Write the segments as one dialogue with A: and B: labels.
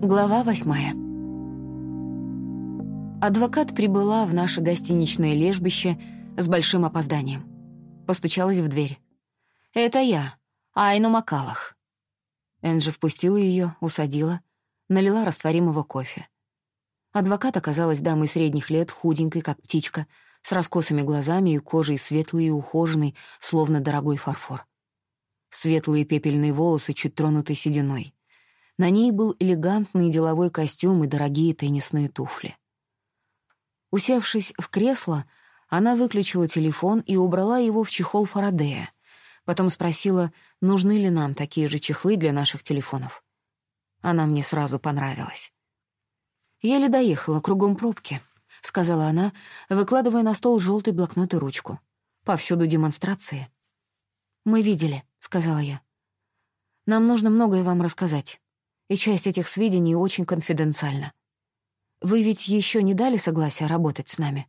A: Глава восьмая. Адвокат прибыла в наше гостиничное лежбище с большим опозданием. Постучалась в дверь. «Это я, Айну Макалах». Энджи впустила ее, усадила, налила растворимого кофе. Адвокат оказалась дамой средних лет, худенькой, как птичка, с раскосыми глазами и кожей светлой и ухоженной, словно дорогой фарфор. Светлые пепельные волосы чуть тронуты сединой. На ней был элегантный деловой костюм и дорогие теннисные туфли. Усевшись в кресло, она выключила телефон и убрала его в чехол Фарадея. Потом спросила, нужны ли нам такие же чехлы для наших телефонов. Она мне сразу понравилась. «Еле доехала, кругом пробки», — сказала она, выкладывая на стол желтый блокнот и ручку. «Повсюду демонстрации». «Мы видели», — сказала я. «Нам нужно многое вам рассказать и часть этих сведений очень конфиденциальна. Вы ведь еще не дали согласия работать с нами?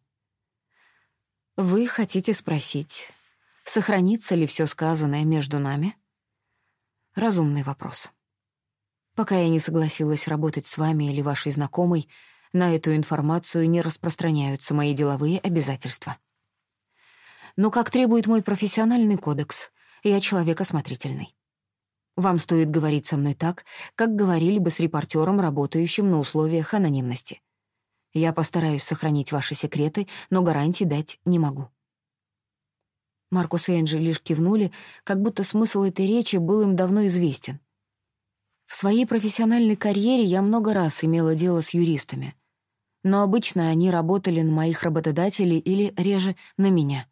A: Вы хотите спросить, сохранится ли все сказанное между нами? Разумный вопрос. Пока я не согласилась работать с вами или вашей знакомой, на эту информацию не распространяются мои деловые обязательства. Но, как требует мой профессиональный кодекс, я человек осмотрительный. Вам стоит говорить со мной так, как говорили бы с репортером, работающим на условиях анонимности. Я постараюсь сохранить ваши секреты, но гарантий дать не могу». Маркус и Энджи лишь кивнули, как будто смысл этой речи был им давно известен. В своей профессиональной карьере я много раз имела дело с юристами, но обычно они работали на моих работодателей или, реже, на меня.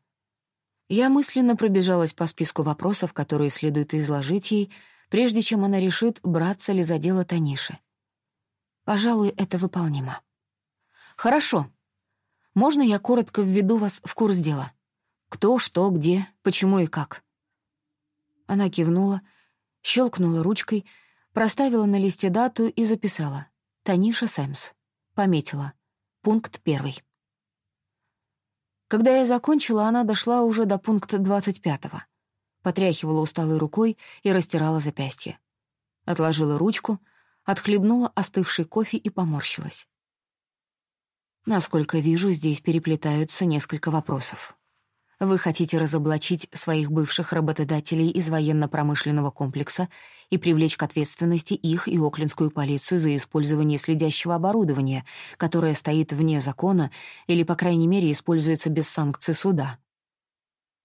A: Я мысленно пробежалась по списку вопросов, которые следует изложить ей, прежде чем она решит, браться ли за дело Таниши. Пожалуй, это выполнимо. Хорошо. Можно я коротко введу вас в курс дела? Кто, что, где, почему и как? Она кивнула, щелкнула ручкой, проставила на листе дату и записала. Таниша Сэмс. Пометила. Пункт первый. Когда я закончила, она дошла уже до пункта двадцать пятого — потряхивала усталой рукой и растирала запястье. Отложила ручку, отхлебнула остывший кофе и поморщилась. Насколько вижу, здесь переплетаются несколько вопросов. Вы хотите разоблачить своих бывших работодателей из военно-промышленного комплекса и привлечь к ответственности их и Оклендскую полицию за использование следящего оборудования, которое стоит вне закона или, по крайней мере, используется без санкций суда.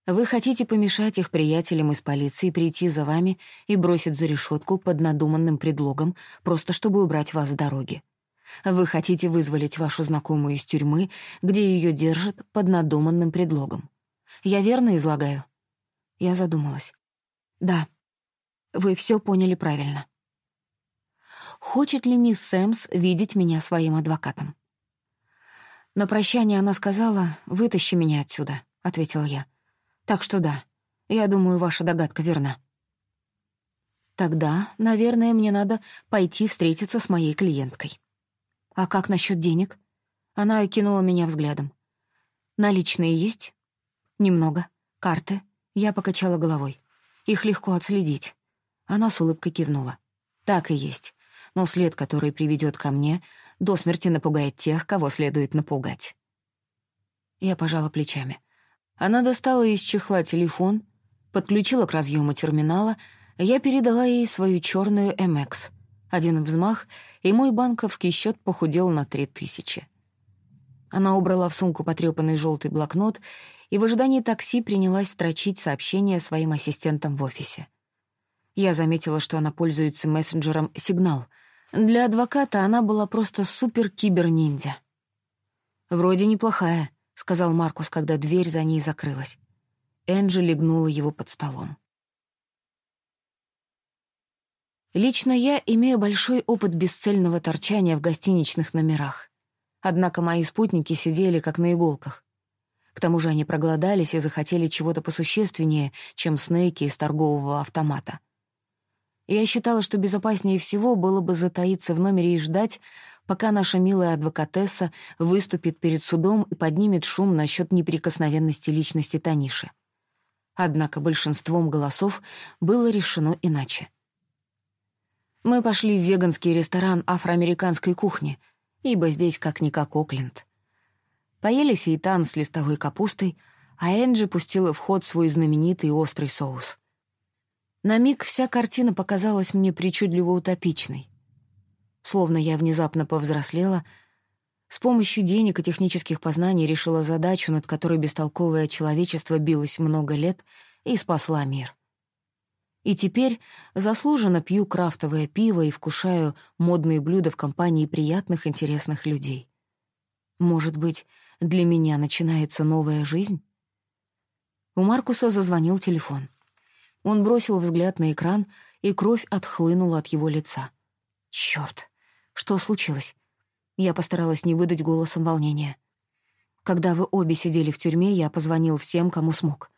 A: Вы хотите помешать их приятелям из полиции прийти за вами и бросить за решетку под надуманным предлогом, просто чтобы убрать вас с дороги. Вы хотите вызволить вашу знакомую из тюрьмы, где ее держат под надуманным предлогом. Я верно излагаю? Я задумалась. Да, вы все поняли правильно. Хочет ли мисс Сэмс видеть меня своим адвокатом? На прощание она сказала «Вытащи меня отсюда», — ответил я. Так что да, я думаю, ваша догадка верна. Тогда, наверное, мне надо пойти встретиться с моей клиенткой. А как насчет денег? Она окинула меня взглядом. Наличные есть? Немного. Карты? Я покачала головой. Их легко отследить. Она с улыбкой кивнула. Так и есть. Но след, который приведет ко мне, до смерти напугает тех, кого следует напугать. Я пожала плечами. Она достала из чехла телефон, подключила к разъему терминала, я передала ей свою черную MX. Один взмах, и мой банковский счет похудел на три тысячи. Она убрала в сумку потрепанный желтый блокнот и в ожидании такси принялась строчить сообщения своим ассистентам в офисе. Я заметила, что она пользуется мессенджером «Сигнал». Для адвоката она была просто супер-кибер-ниндзя. Вроде неплохая —— сказал Маркус, когда дверь за ней закрылась. Энджи легнула его под столом. Лично я имею большой опыт бесцельного торчания в гостиничных номерах. Однако мои спутники сидели как на иголках. К тому же они проголодались и захотели чего-то посущественнее, чем снейки из торгового автомата. Я считала, что безопаснее всего было бы затаиться в номере и ждать, пока наша милая адвокатесса выступит перед судом и поднимет шум насчет неприкосновенности личности Таниши. Однако большинством голосов было решено иначе. Мы пошли в веганский ресторан афроамериканской кухни, ибо здесь как-никак Окленд. Поели сейтан с листовой капустой, а Энджи пустила в ход свой знаменитый острый соус. На миг вся картина показалась мне причудливо утопичной. Словно я внезапно повзрослела, с помощью денег и технических познаний решила задачу, над которой бестолковое человечество билось много лет, и спасла мир. И теперь заслуженно пью крафтовое пиво и вкушаю модные блюда в компании приятных, интересных людей. Может быть, для меня начинается новая жизнь? У Маркуса зазвонил телефон. Он бросил взгляд на экран, и кровь отхлынула от его лица. Чёрт, что случилось? Я постаралась не выдать голосом волнения. Когда вы обе сидели в тюрьме, я позвонил всем, кому смог.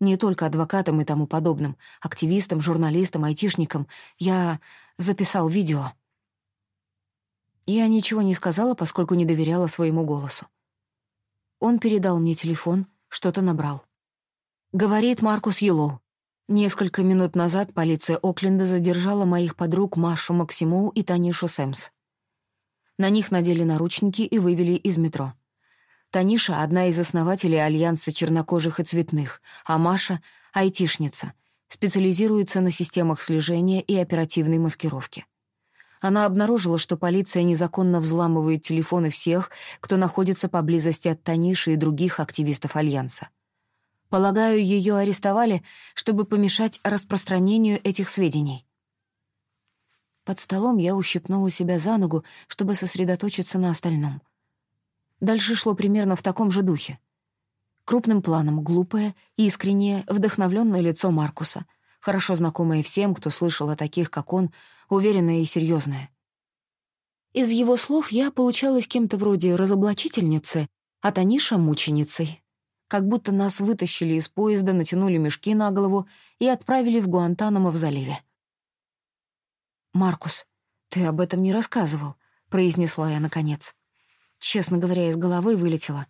A: Не только адвокатам и тому подобным, активистам, журналистам, айтишникам. Я записал видео. Я ничего не сказала, поскольку не доверяла своему голосу. Он передал мне телефон, что-то набрал. Говорит Маркус Йеллоу. Несколько минут назад полиция Окленда задержала моих подруг Машу Максимоу и Танишу Сэмс. На них надели наручники и вывели из метро. Таниша — одна из основателей Альянса чернокожих и цветных, а Маша — айтишница, специализируется на системах слежения и оперативной маскировки. Она обнаружила, что полиция незаконно взламывает телефоны всех, кто находится поблизости от Таниши и других активистов Альянса. Полагаю, ее арестовали, чтобы помешать распространению этих сведений. Под столом я ущипнула себя за ногу, чтобы сосредоточиться на остальном. Дальше шло примерно в таком же духе. Крупным планом глупое, искреннее, вдохновленное лицо Маркуса, хорошо знакомое всем, кто слышал о таких, как он, уверенное и серьезное. Из его слов я получалась кем-то вроде разоблачительницы, а Таниша — мученицей как будто нас вытащили из поезда, натянули мешки на голову и отправили в Гуантанамо в заливе. «Маркус, ты об этом не рассказывал», — произнесла я наконец. Честно говоря, из головы вылетело.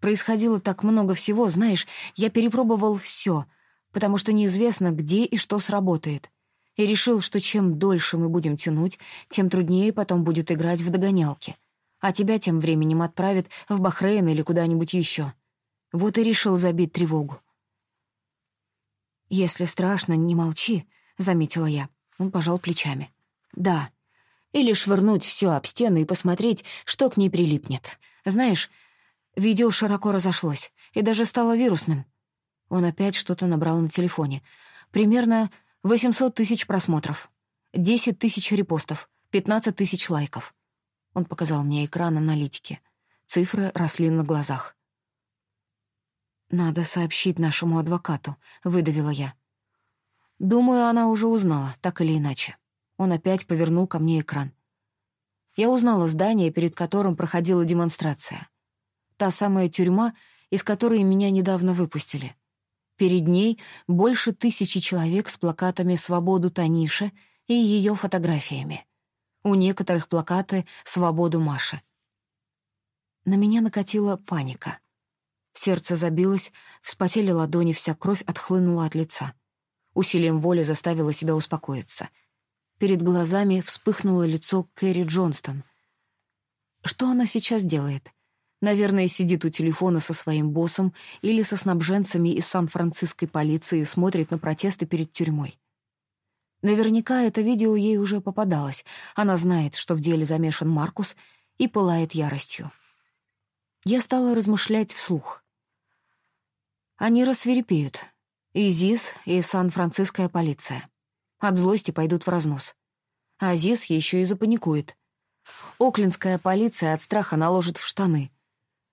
A: Происходило так много всего, знаешь, я перепробовал все, потому что неизвестно, где и что сработает. И решил, что чем дольше мы будем тянуть, тем труднее потом будет играть в догонялки. А тебя тем временем отправят в Бахрейн или куда-нибудь еще. Вот и решил забить тревогу. «Если страшно, не молчи», — заметила я. Он пожал плечами. «Да. Или швырнуть все об стену и посмотреть, что к ней прилипнет. Знаешь, видео широко разошлось и даже стало вирусным». Он опять что-то набрал на телефоне. Примерно 800 тысяч просмотров, 10 тысяч репостов, 15 тысяч лайков. Он показал мне экран аналитики. Цифры росли на глазах. «Надо сообщить нашему адвокату», — выдавила я. Думаю, она уже узнала, так или иначе. Он опять повернул ко мне экран. Я узнала здание, перед которым проходила демонстрация. Та самая тюрьма, из которой меня недавно выпустили. Перед ней больше тысячи человек с плакатами «Свободу Танише» и ее фотографиями. У некоторых плакаты «Свободу Маши». На меня накатила паника. Сердце забилось, вспотели ладони, вся кровь отхлынула от лица. Усилием воли заставила себя успокоиться. Перед глазами вспыхнуло лицо Кэрри Джонстон. Что она сейчас делает? Наверное, сидит у телефона со своим боссом или со снабженцами из Сан-Франциской полиции и смотрит на протесты перед тюрьмой. Наверняка это видео ей уже попадалось. Она знает, что в деле замешан Маркус, и пылает яростью. Я стала размышлять вслух. Они рассверепеют. И ЗИС, и Сан-Франциская полиция. От злости пойдут в разнос. А ЗИС еще и запаникует. Оклинская полиция от страха наложит в штаны.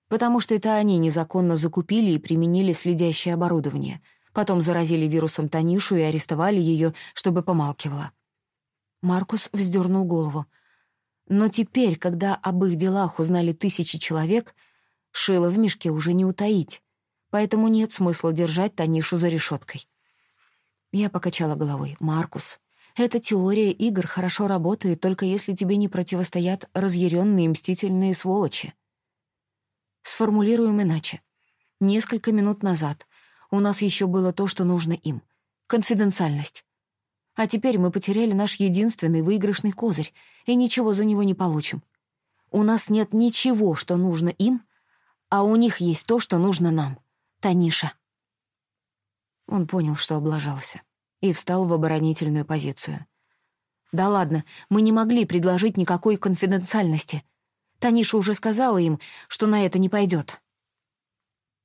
A: Потому что это они незаконно закупили и применили следящее оборудование. Потом заразили вирусом Танишу и арестовали ее, чтобы помалкивала. Маркус вздернул голову. Но теперь, когда об их делах узнали тысячи человек, шило в мешке уже не утаить поэтому нет смысла держать Танишу за решеткой. Я покачала головой. «Маркус, эта теория игр хорошо работает, только если тебе не противостоят разъяренные мстительные сволочи. Сформулируем иначе. Несколько минут назад у нас еще было то, что нужно им — конфиденциальность. А теперь мы потеряли наш единственный выигрышный козырь и ничего за него не получим. У нас нет ничего, что нужно им, а у них есть то, что нужно нам. Таниша. Он понял, что облажался, и встал в оборонительную позицию. «Да ладно, мы не могли предложить никакой конфиденциальности. Таниша уже сказала им, что на это не пойдет.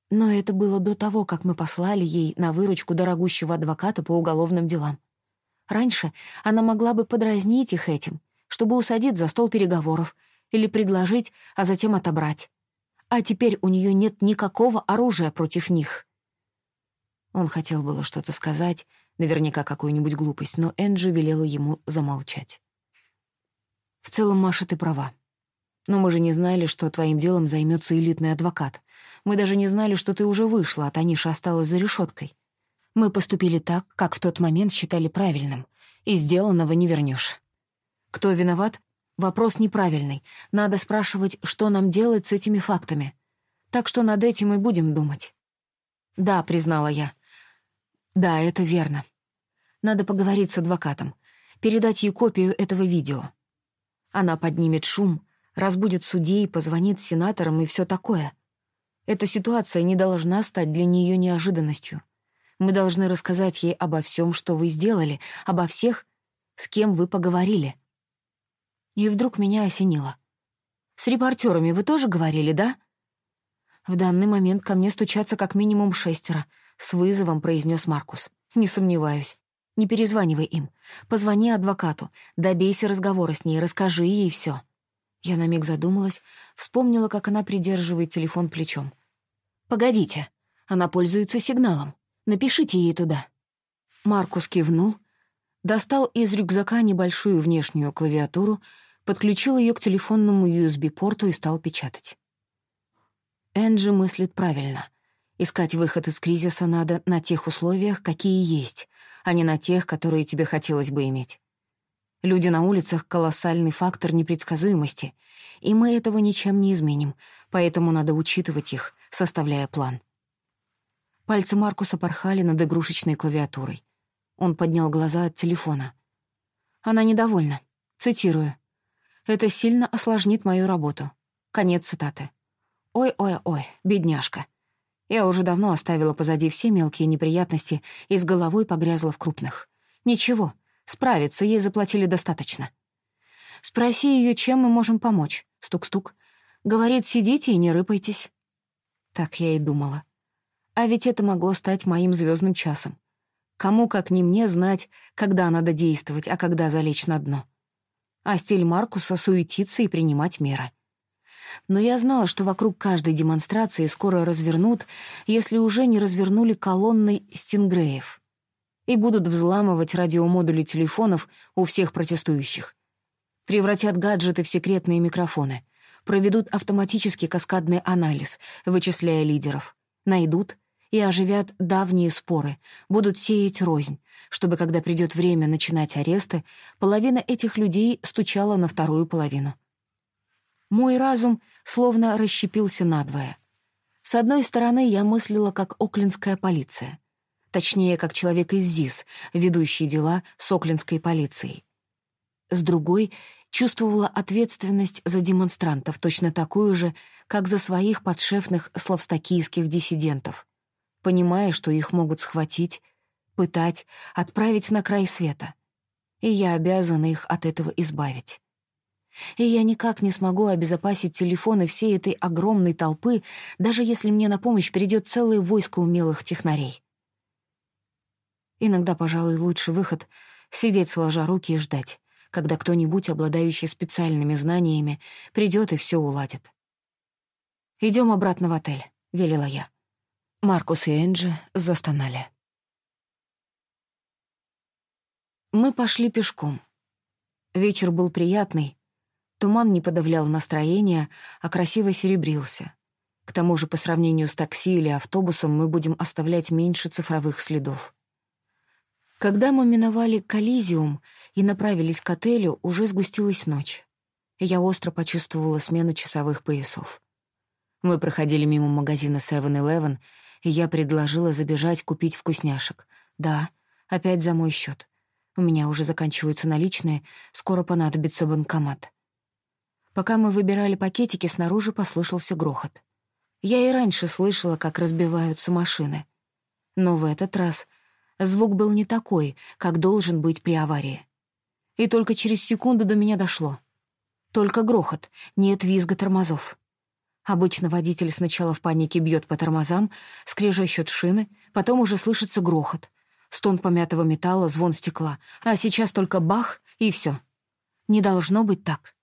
A: Но это было до того, как мы послали ей на выручку дорогущего адвоката по уголовным делам. Раньше она могла бы подразнить их этим, чтобы усадить за стол переговоров или предложить, а затем отобрать. А теперь у нее нет никакого оружия против них. Он хотел было что-то сказать, наверняка какую-нибудь глупость, но Энджи велела ему замолчать. «В целом, Маша, ты права. Но мы же не знали, что твоим делом займется элитный адвокат. Мы даже не знали, что ты уже вышла, а Таниша осталась за решеткой. Мы поступили так, как в тот момент считали правильным, и сделанного не вернешь. Кто виноват? Вопрос неправильный. Надо спрашивать, что нам делать с этими фактами. Так что над этим и будем думать. Да, признала я. Да, это верно. Надо поговорить с адвокатом, передать ей копию этого видео. Она поднимет шум, разбудит судей, позвонит сенаторам и все такое. Эта ситуация не должна стать для нее неожиданностью. Мы должны рассказать ей обо всем, что вы сделали, обо всех, с кем вы поговорили. И вдруг меня осенило. С репортерами вы тоже говорили, да? В данный момент ко мне стучатся как минимум шестеро, с вызовом произнес Маркус. Не сомневаюсь. Не перезванивай им. Позвони адвокату, добейся разговора с ней, расскажи ей все. Я на миг задумалась, вспомнила, как она придерживает телефон плечом. «Погодите, она пользуется сигналом. Напишите ей туда». Маркус кивнул, достал из рюкзака небольшую внешнюю клавиатуру, подключил ее к телефонному USB-порту и стал печатать. Энджи мыслит правильно. Искать выход из кризиса надо на тех условиях, какие есть, а не на тех, которые тебе хотелось бы иметь. Люди на улицах — колоссальный фактор непредсказуемости, и мы этого ничем не изменим, поэтому надо учитывать их, составляя план. Пальцы Маркуса порхали над игрушечной клавиатурой. Он поднял глаза от телефона. Она недовольна. Цитирую. «Это сильно осложнит мою работу». Конец цитаты. «Ой-ой-ой, бедняжка». Я уже давно оставила позади все мелкие неприятности и с головой погрязла в крупных. Ничего, справиться ей заплатили достаточно. Спроси ее, чем мы можем помочь. Стук-стук. Говорит, сидите и не рыпайтесь. Так я и думала. А ведь это могло стать моим звездным часом. Кому, как не мне, знать, когда надо действовать, а когда залечь на дно. А стиль Маркуса — суетиться и принимать меры. Но я знала, что вокруг каждой демонстрации скоро развернут, если уже не развернули колонны стингреев, и будут взламывать радиомодули телефонов у всех протестующих. Превратят гаджеты в секретные микрофоны, проведут автоматический каскадный анализ, вычисляя лидеров, найдут — и оживят давние споры, будут сеять рознь, чтобы, когда придет время начинать аресты, половина этих людей стучала на вторую половину. Мой разум словно расщепился надвое. С одной стороны, я мыслила как оклинская полиция. Точнее, как человек из ЗИС, ведущий дела с оклинской полицией. С другой — чувствовала ответственность за демонстрантов, точно такую же, как за своих подшефных славстокийских диссидентов понимая, что их могут схватить, пытать, отправить на край света. И я обязана их от этого избавить. И я никак не смогу обезопасить телефоны всей этой огромной толпы, даже если мне на помощь придет целое войско умелых технарей. Иногда, пожалуй, лучший выход — сидеть сложа руки и ждать, когда кто-нибудь, обладающий специальными знаниями, придет и все уладит. Идем обратно в отель», — велела я. Маркус и Энджи застонали. Мы пошли пешком. Вечер был приятный. Туман не подавлял настроение, а красиво серебрился. К тому же, по сравнению с такси или автобусом, мы будем оставлять меньше цифровых следов. Когда мы миновали Коллизиум и направились к отелю, уже сгустилась ночь. Я остро почувствовала смену часовых поясов. Мы проходили мимо магазина 7-Eleven, я предложила забежать купить вкусняшек. Да, опять за мой счет. У меня уже заканчиваются наличные, скоро понадобится банкомат. Пока мы выбирали пакетики, снаружи послышался грохот. Я и раньше слышала, как разбиваются машины. Но в этот раз звук был не такой, как должен быть при аварии. И только через секунду до меня дошло. Только грохот, нет визга тормозов. Обычно водитель сначала в панике бьет по тормозам, скрежещет шины, потом уже слышится грохот. Стон помятого металла, звон стекла. А сейчас только бах, и все. Не должно быть так.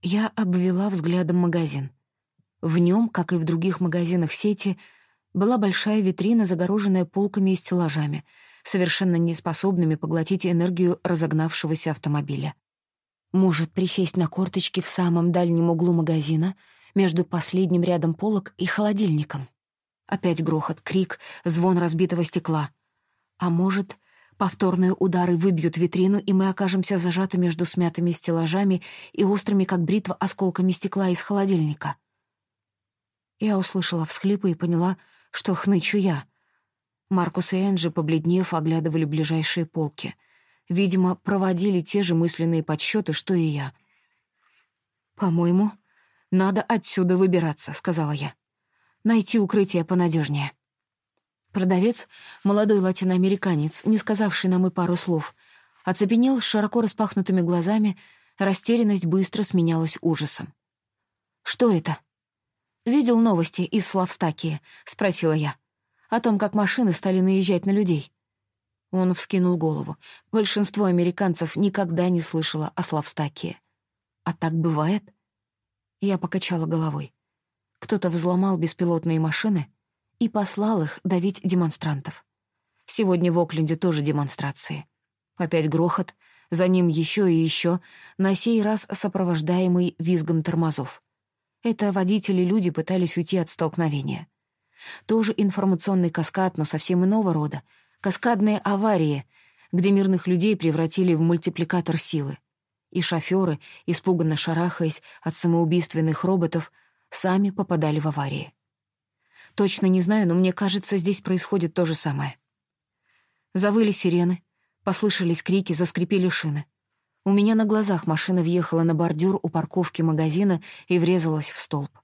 A: Я обвела взглядом магазин. В нем, как и в других магазинах сети, была большая витрина, загороженная полками и стеллажами, совершенно неспособными поглотить энергию разогнавшегося автомобиля. Может присесть на корточки в самом дальнем углу магазина, между последним рядом полок и холодильником. Опять грохот, крик, звон разбитого стекла. А может, повторные удары выбьют витрину, и мы окажемся зажаты между смятыми стеллажами и острыми, как бритва, осколками стекла из холодильника. Я услышала всхлипы и поняла, что хнычу я. Маркус и Энджи, побледнев, оглядывали ближайшие полки. Видимо, проводили те же мысленные подсчеты, что и я. «По-моему, надо отсюда выбираться», — сказала я. «Найти укрытие понадежнее. Продавец, молодой латиноамериканец, не сказавший нам и пару слов, оцепенел с широко распахнутыми глазами, растерянность быстро сменялась ужасом. «Что это?» «Видел новости из Славстакии?» — спросила я. «О том, как машины стали наезжать на людей». Он вскинул голову. Большинство американцев никогда не слышало о Славстакии. «А так бывает?» Я покачала головой. Кто-то взломал беспилотные машины и послал их давить демонстрантов. Сегодня в Окленде тоже демонстрации. Опять грохот, за ним еще и еще, на сей раз сопровождаемый визгом тормозов. Это водители-люди пытались уйти от столкновения. Тоже информационный каскад, но совсем иного рода. Каскадные аварии, где мирных людей превратили в мультипликатор силы. И шофёры, испуганно шарахаясь от самоубийственных роботов, сами попадали в аварии. Точно не знаю, но мне кажется, здесь происходит то же самое. Завыли сирены, послышались крики, заскрипели шины. У меня на глазах машина въехала на бордюр у парковки магазина и врезалась в столб.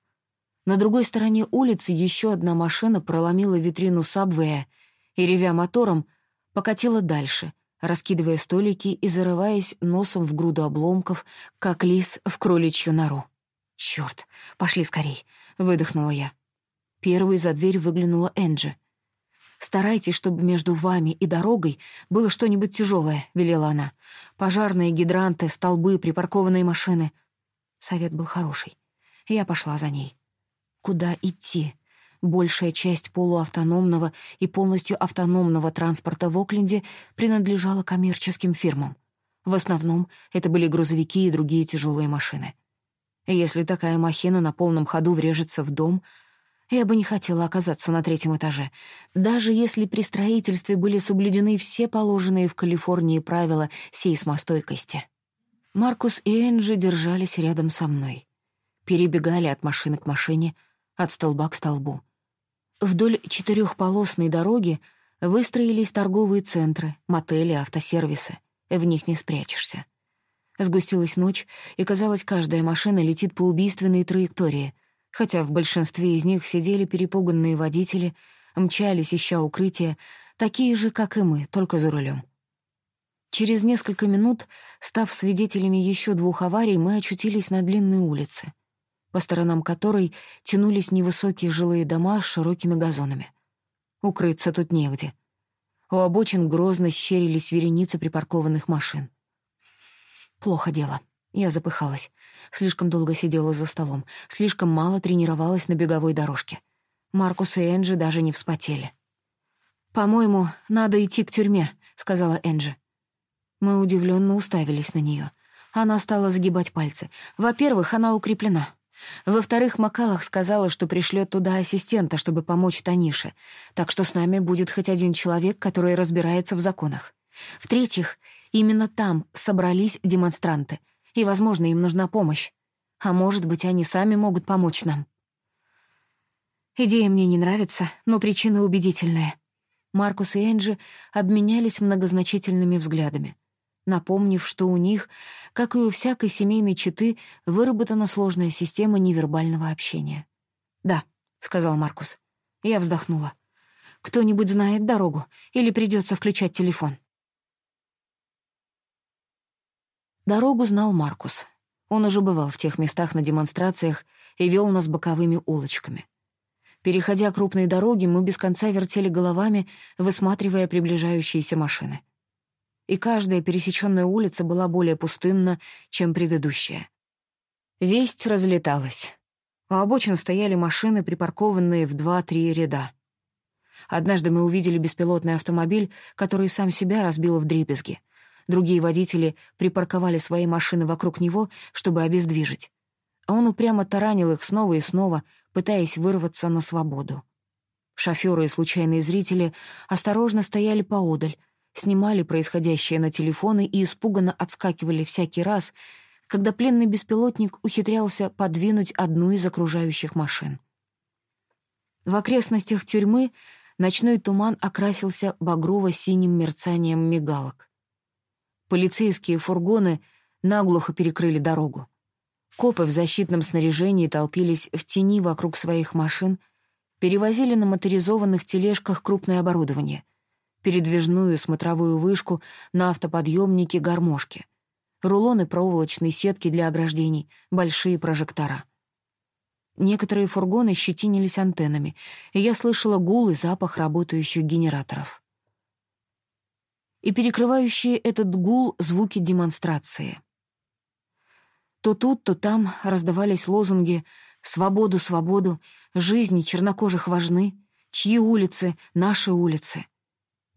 A: На другой стороне улицы еще одна машина проломила витрину сабвея и, ревя мотором, покатила дальше, раскидывая столики и зарываясь носом в груду обломков, как лис в кроличью нору. «Чёрт, пошли скорей!» — выдохнула я. Первой за дверь выглянула Энджи — «Старайтесь, чтобы между вами и дорогой было что-нибудь тяжелое», — велела она. «Пожарные гидранты, столбы, припаркованные машины». Совет был хороший. Я пошла за ней. Куда идти? Большая часть полуавтономного и полностью автономного транспорта в Окленде принадлежала коммерческим фирмам. В основном это были грузовики и другие тяжелые машины. Если такая махина на полном ходу врежется в дом — я бы не хотела оказаться на третьем этаже, даже если при строительстве были соблюдены все положенные в Калифорнии правила сейсмостойкости. Маркус и Энджи держались рядом со мной. Перебегали от машины к машине, от столба к столбу. Вдоль четырехполосной дороги выстроились торговые центры, мотели, автосервисы. В них не спрячешься. Сгустилась ночь, и, казалось, каждая машина летит по убийственной траектории — хотя в большинстве из них сидели перепуганные водители, мчались, ища укрытия, такие же, как и мы, только за рулем. Через несколько минут, став свидетелями еще двух аварий, мы очутились на длинной улице, по сторонам которой тянулись невысокие жилые дома с широкими газонами. Укрыться тут негде. У обочин грозно щерились вереницы припаркованных машин. Плохо дело. Я запыхалась. Слишком долго сидела за столом, слишком мало тренировалась на беговой дорожке. Маркус и Энджи даже не вспотели. «По-моему, надо идти к тюрьме», — сказала Энджи. Мы удивленно уставились на нее. Она стала загибать пальцы. Во-первых, она укреплена. Во-вторых, Макалах сказала, что пришлет туда ассистента, чтобы помочь Танише, так что с нами будет хоть один человек, который разбирается в законах. В-третьих, именно там собрались демонстранты, и, возможно, им нужна помощь. А может быть, они сами могут помочь нам. Идея мне не нравится, но причина убедительная. Маркус и Энджи обменялись многозначительными взглядами, напомнив, что у них, как и у всякой семейной четы, выработана сложная система невербального общения. «Да», — сказал Маркус. Я вздохнула. «Кто-нибудь знает дорогу или придется включать телефон?» Дорогу знал Маркус. Он уже бывал в тех местах на демонстрациях и вел нас боковыми улочками. Переходя крупные дороги, мы без конца вертели головами, высматривая приближающиеся машины. И каждая пересеченная улица была более пустынна, чем предыдущая. Весть разлеталась. У обочин стояли машины, припаркованные в два-три ряда. Однажды мы увидели беспилотный автомобиль, который сам себя разбил в дребезги. Другие водители припарковали свои машины вокруг него, чтобы обездвижить. А он упрямо таранил их снова и снова, пытаясь вырваться на свободу. Шофёры и случайные зрители осторожно стояли поодаль, снимали происходящее на телефоны и испуганно отскакивали всякий раз, когда пленный беспилотник ухитрялся подвинуть одну из окружающих машин. В окрестностях тюрьмы ночной туман окрасился багрово-синим мерцанием мигалок. Полицейские фургоны наглухо перекрыли дорогу. Копы в защитном снаряжении толпились в тени вокруг своих машин, перевозили на моторизованных тележках крупное оборудование, передвижную смотровую вышку на автоподъемнике гармошки, рулоны проволочной сетки для ограждений, большие прожектора. Некоторые фургоны щетинились антеннами, и я слышала гул и запах работающих генераторов и перекрывающие этот гул звуки демонстрации. То тут, то там раздавались лозунги «Свободу, свободу», «Жизни чернокожих важны», «Чьи улицы, наши улицы».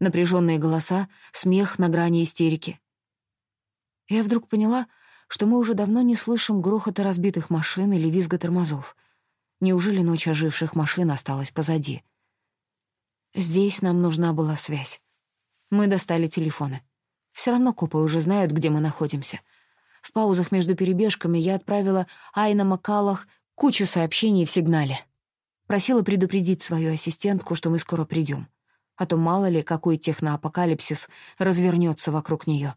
A: Напряженные голоса, смех на грани истерики. Я вдруг поняла, что мы уже давно не слышим грохота разбитых машин или визга тормозов. Неужели ночь оживших машин осталась позади? Здесь нам нужна была связь. Мы достали телефоны. Все равно копы уже знают, где мы находимся. В паузах между перебежками я отправила Айна Макалах кучу сообщений в сигнале. Просила предупредить свою ассистентку, что мы скоро придем. А то мало ли, какой техноапокалипсис развернется вокруг нее.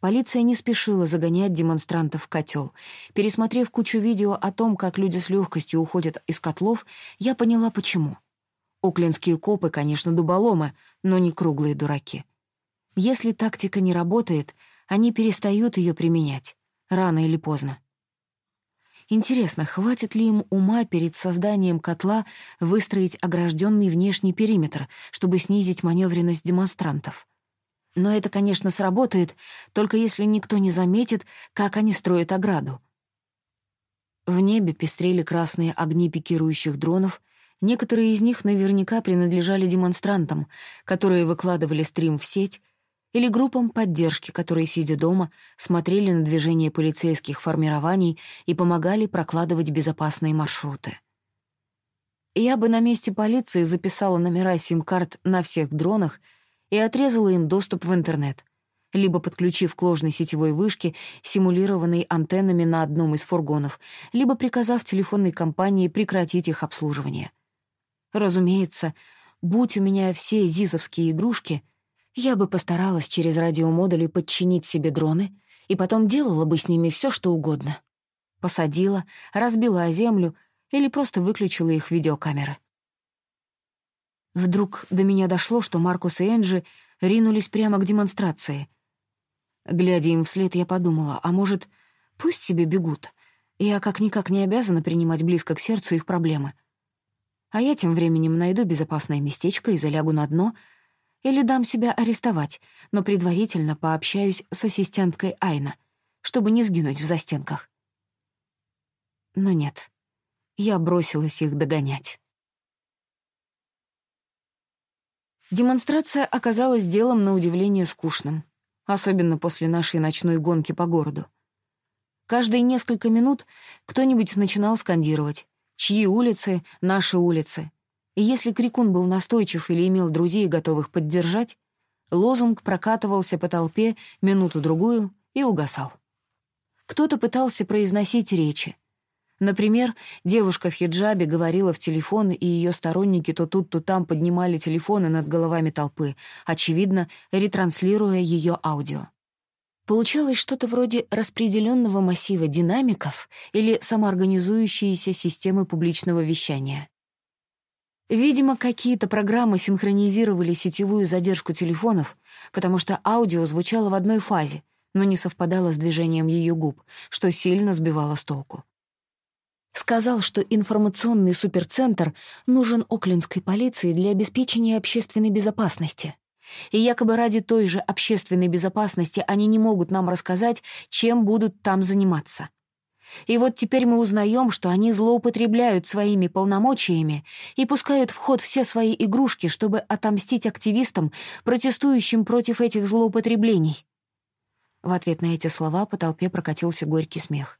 A: Полиция не спешила загонять демонстрантов в котел. Пересмотрев кучу видео о том, как люди с легкостью уходят из котлов, я поняла, почему. Оклендские копы, конечно, дуболомы, но не круглые дураки. Если тактика не работает, они перестают ее применять, рано или поздно. Интересно, хватит ли им ума перед созданием котла выстроить огражденный внешний периметр, чтобы снизить маневренность демонстрантов? Но это, конечно, сработает, только если никто не заметит, как они строят ограду. В небе пестрели красные огни пикирующих дронов — Некоторые из них наверняка принадлежали демонстрантам, которые выкладывали стрим в сеть, или группам поддержки, которые, сидя дома, смотрели на движение полицейских формирований и помогали прокладывать безопасные маршруты. Я бы на месте полиции записала номера сим-карт на всех дронах и отрезала им доступ в интернет, либо подключив к ложной сетевой вышке, симулированной антеннами на одном из фургонов, либо приказав телефонной компании прекратить их обслуживание — Разумеется, будь у меня все зизовские игрушки, я бы постаралась через радиомодули подчинить себе дроны и потом делала бы с ними все, что угодно. Посадила, разбила о землю или просто выключила их видеокамеры. Вдруг до меня дошло, что Маркус и Энджи ринулись прямо к демонстрации. Глядя им вслед, я подумала, а может, пусть себе бегут. Я как-никак не обязана принимать близко к сердцу их проблемы — а я тем временем найду безопасное местечко и залягу на дно, или дам себя арестовать, но предварительно пообщаюсь с ассистенткой Айна, чтобы не сгинуть в застенках. Но нет, я бросилась их догонять. Демонстрация оказалась делом на удивление скучным, особенно после нашей ночной гонки по городу. Каждые несколько минут кто-нибудь начинал скандировать Чьи улицы — наши улицы. И если Крикун был настойчив или имел друзей, готовых поддержать, лозунг прокатывался по толпе минуту-другую и угасал. Кто-то пытался произносить речи. Например, девушка в хиджабе говорила в телефон, и ее сторонники то тут, то там поднимали телефоны над головами толпы, очевидно, ретранслируя ее аудио. Получалось что-то вроде распределенного массива динамиков или самоорганизующиеся системы публичного вещания. Видимо, какие-то программы синхронизировали сетевую задержку телефонов, потому что аудио звучало в одной фазе, но не совпадало с движением ее губ, что сильно сбивало с толку. Сказал, что информационный суперцентр нужен оклендской полиции для обеспечения общественной безопасности. И якобы ради той же общественной безопасности они не могут нам рассказать, чем будут там заниматься. И вот теперь мы узнаем, что они злоупотребляют своими полномочиями и пускают в ход все свои игрушки, чтобы отомстить активистам, протестующим против этих злоупотреблений. В ответ на эти слова по толпе прокатился горький смех.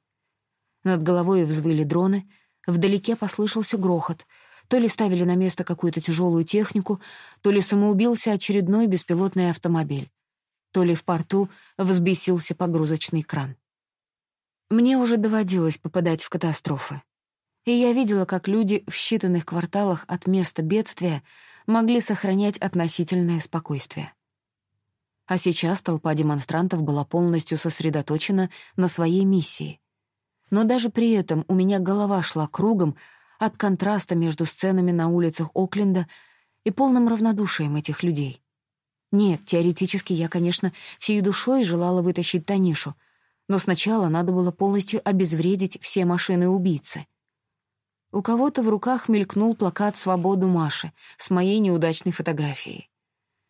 A: Над головой взвыли дроны, вдалеке послышался грохот. То ли ставили на место какую-то тяжелую технику, то ли самоубился очередной беспилотный автомобиль, то ли в порту взбесился погрузочный кран. Мне уже доводилось попадать в катастрофы. И я видела, как люди в считанных кварталах от места бедствия могли сохранять относительное спокойствие. А сейчас толпа демонстрантов была полностью сосредоточена на своей миссии но даже при этом у меня голова шла кругом от контраста между сценами на улицах Окленда и полным равнодушием этих людей. Нет, теоретически я, конечно, всей душой желала вытащить Танишу, но сначала надо было полностью обезвредить все машины-убийцы. У кого-то в руках мелькнул плакат «Свободу Маши» с моей неудачной фотографией.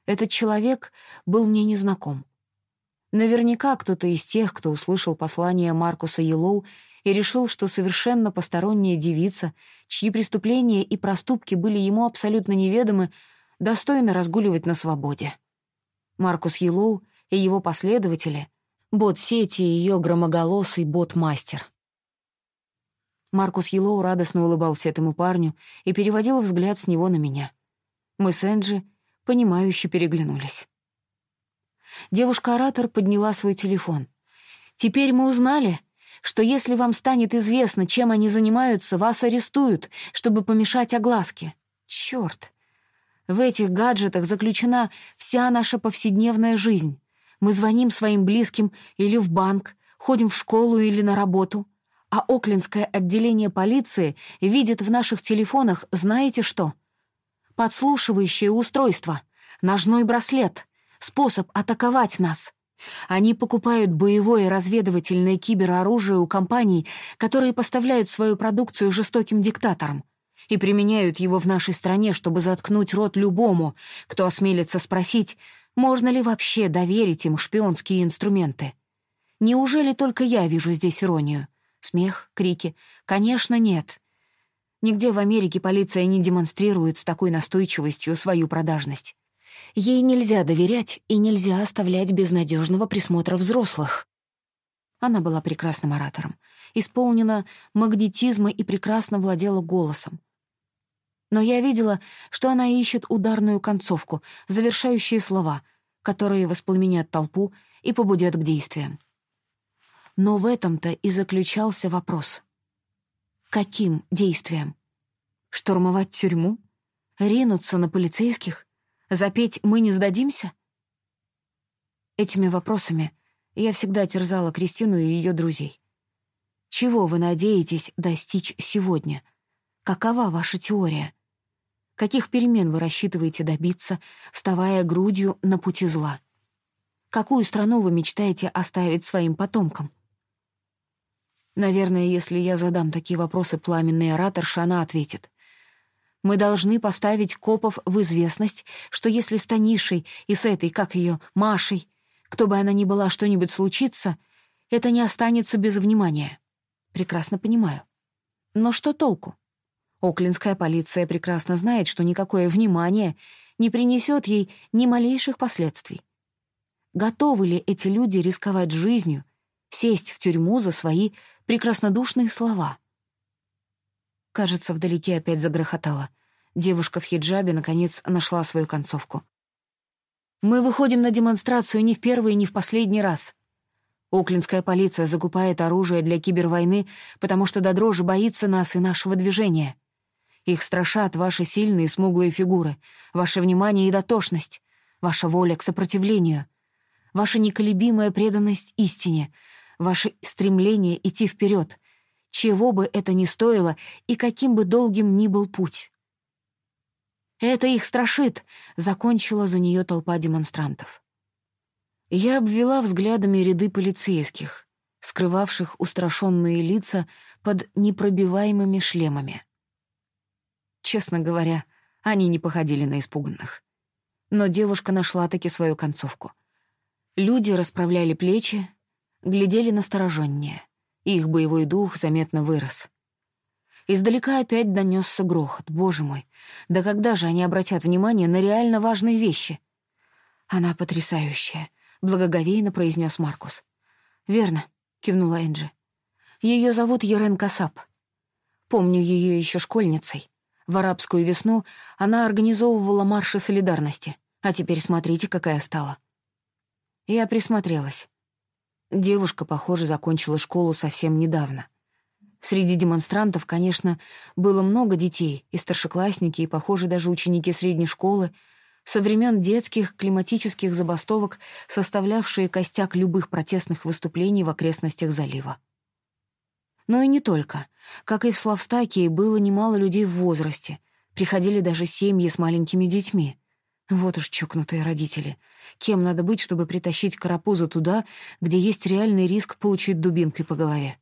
A: Этот человек был мне незнаком. Наверняка кто-то из тех, кто услышал послание Маркуса Елоу и решил, что совершенно посторонняя девица, чьи преступления и проступки были ему абсолютно неведомы, достойна разгуливать на свободе. Маркус Елоу и его последователи — бот-сети и ее громоголосый бот-мастер. Маркус Елоу радостно улыбался этому парню и переводил взгляд с него на меня. Мы с Энджи, понимающе переглянулись. Девушка-оратор подняла свой телефон. «Теперь мы узнали, что если вам станет известно, чем они занимаются, вас арестуют, чтобы помешать огласке. Чёрт! В этих гаджетах заключена вся наша повседневная жизнь. Мы звоним своим близким или в банк, ходим в школу или на работу. А Оклендское отделение полиции видит в наших телефонах знаете что? Подслушивающее устройство, ножной браслет, способ атаковать нас. Они покупают боевое разведывательное кибероружие у компаний, которые поставляют свою продукцию жестоким диктаторам, и применяют его в нашей стране, чтобы заткнуть рот любому, кто осмелится спросить, можно ли вообще доверить им шпионские инструменты. Неужели только я вижу здесь иронию? Смех, крики? Конечно, нет. Нигде в Америке полиция не демонстрирует с такой настойчивостью свою продажность. Ей нельзя доверять и нельзя оставлять без надежного присмотра взрослых. Она была прекрасным оратором, исполнена магнетизма и прекрасно владела голосом. Но я видела, что она ищет ударную концовку, завершающие слова, которые воспламенят толпу и побудят к действиям. Но в этом-то и заключался вопрос. Каким действием? Штурмовать тюрьму? Ринуться на полицейских? Запеть «Мы не сдадимся»? Этими вопросами я всегда терзала Кристину и ее друзей. Чего вы надеетесь достичь сегодня? Какова ваша теория? Каких перемен вы рассчитываете добиться, вставая грудью на пути зла? Какую страну вы мечтаете оставить своим потомкам? Наверное, если я задам такие вопросы пламенной ораторше, она ответит. Мы должны поставить копов в известность, что если с Танишей и с этой, как ее, Машей, кто бы она ни была, что-нибудь случится, это не останется без внимания. Прекрасно понимаю. Но что толку? Оклинская полиция прекрасно знает, что никакое внимание не принесет ей ни малейших последствий. Готовы ли эти люди рисковать жизнью, сесть в тюрьму за свои прекраснодушные слова — Кажется, вдалеке опять загрохотало. Девушка в хиджабе, наконец, нашла свою концовку. «Мы выходим на демонстрацию не в первый и не в последний раз». Оклендская полиция закупает оружие для кибервойны, потому что до дрожи боится нас и нашего движения. Их страшат ваши сильные смуглые фигуры, ваше внимание и дотошность, ваша воля к сопротивлению, ваша неколебимая преданность истине, ваше стремление идти вперед, чего бы это ни стоило и каким бы долгим ни был путь. «Это их страшит», — закончила за нее толпа демонстрантов. Я обвела взглядами ряды полицейских, скрывавших устрашенные лица под непробиваемыми шлемами. Честно говоря, они не походили на испуганных. Но девушка нашла таки свою концовку. Люди расправляли плечи, глядели настороженнее. Их боевой дух заметно вырос. Издалека опять донесся грохот. Боже мой, да когда же они обратят внимание на реально важные вещи? Она потрясающая, благоговейно произнес Маркус. Верно, кивнула Энджи. Ее зовут Ерен Касап. Помню ее еще школьницей. В арабскую весну она организовывала марши солидарности, а теперь смотрите, какая стала. Я присмотрелась. Девушка, похоже, закончила школу совсем недавно. Среди демонстрантов, конечно, было много детей, и старшеклассники, и, похоже, даже ученики средней школы, со времен детских климатических забастовок, составлявшие костяк любых протестных выступлений в окрестностях залива. Но и не только. Как и в Славстакии, было немало людей в возрасте. Приходили даже семьи с маленькими детьми. Вот уж чокнутые родители. Кем надо быть, чтобы притащить карапузу туда, где есть реальный риск получить дубинкой по голове?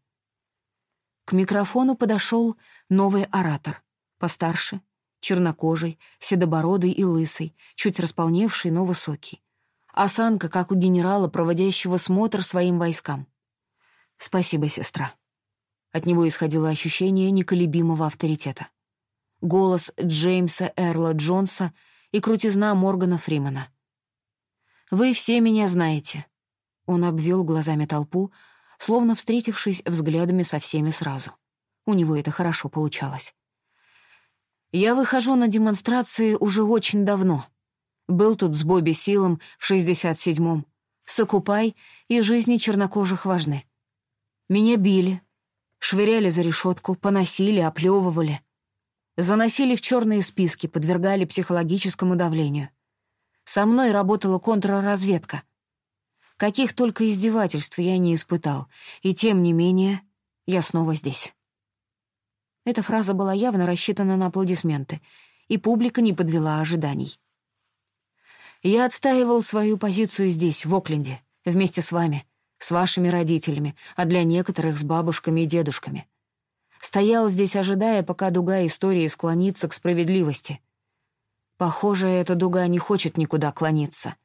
A: К микрофону подошел новый оратор. Постарше, чернокожий, седобородый и лысый, чуть располневший, но высокий. Осанка, как у генерала, проводящего смотр своим войскам. «Спасибо, сестра», от него исходило ощущение неколебимого авторитета. Голос Джеймса Эрла Джонса и крутизна Моргана Фримана. «Вы все меня знаете». Он обвел глазами толпу, словно встретившись взглядами со всеми сразу. У него это хорошо получалось. «Я выхожу на демонстрации уже очень давно. Был тут с Бобби Силом в 67-м. Сокупай и жизни чернокожих важны. Меня били, Швыряли за решетку, поносили, оплевывали. Заносили в черные списки, подвергали психологическому давлению. Со мной работала контрразведка. Каких только издевательств я не испытал, и тем не менее я снова здесь. Эта фраза была явно рассчитана на аплодисменты, и публика не подвела ожиданий. Я отстаивал свою позицию здесь, в Окленде, вместе с вами — с вашими родителями, а для некоторых с бабушками и дедушками. Стоял здесь, ожидая, пока дуга истории склонится к справедливости. Похоже, эта дуга не хочет никуда клониться.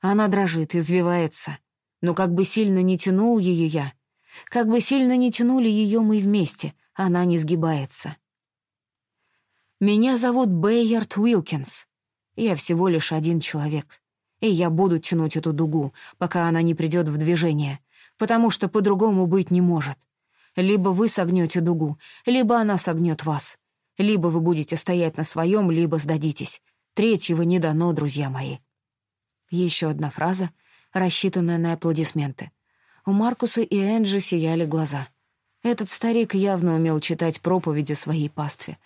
A: Она дрожит, извивается. Но как бы сильно не тянул ее я, как бы сильно не тянули ее мы вместе, она не сгибается. Меня зовут Бэйярд Уилкинс. Я всего лишь один человек и я буду тянуть эту дугу, пока она не придет в движение, потому что по-другому быть не может. Либо вы согнете дугу, либо она согнет вас. Либо вы будете стоять на своем, либо сдадитесь. Третьего не дано, друзья мои. Еще одна фраза, рассчитанная на аплодисменты. У Маркуса и Энджи сияли глаза. Этот старик явно умел читать проповеди своей пастве.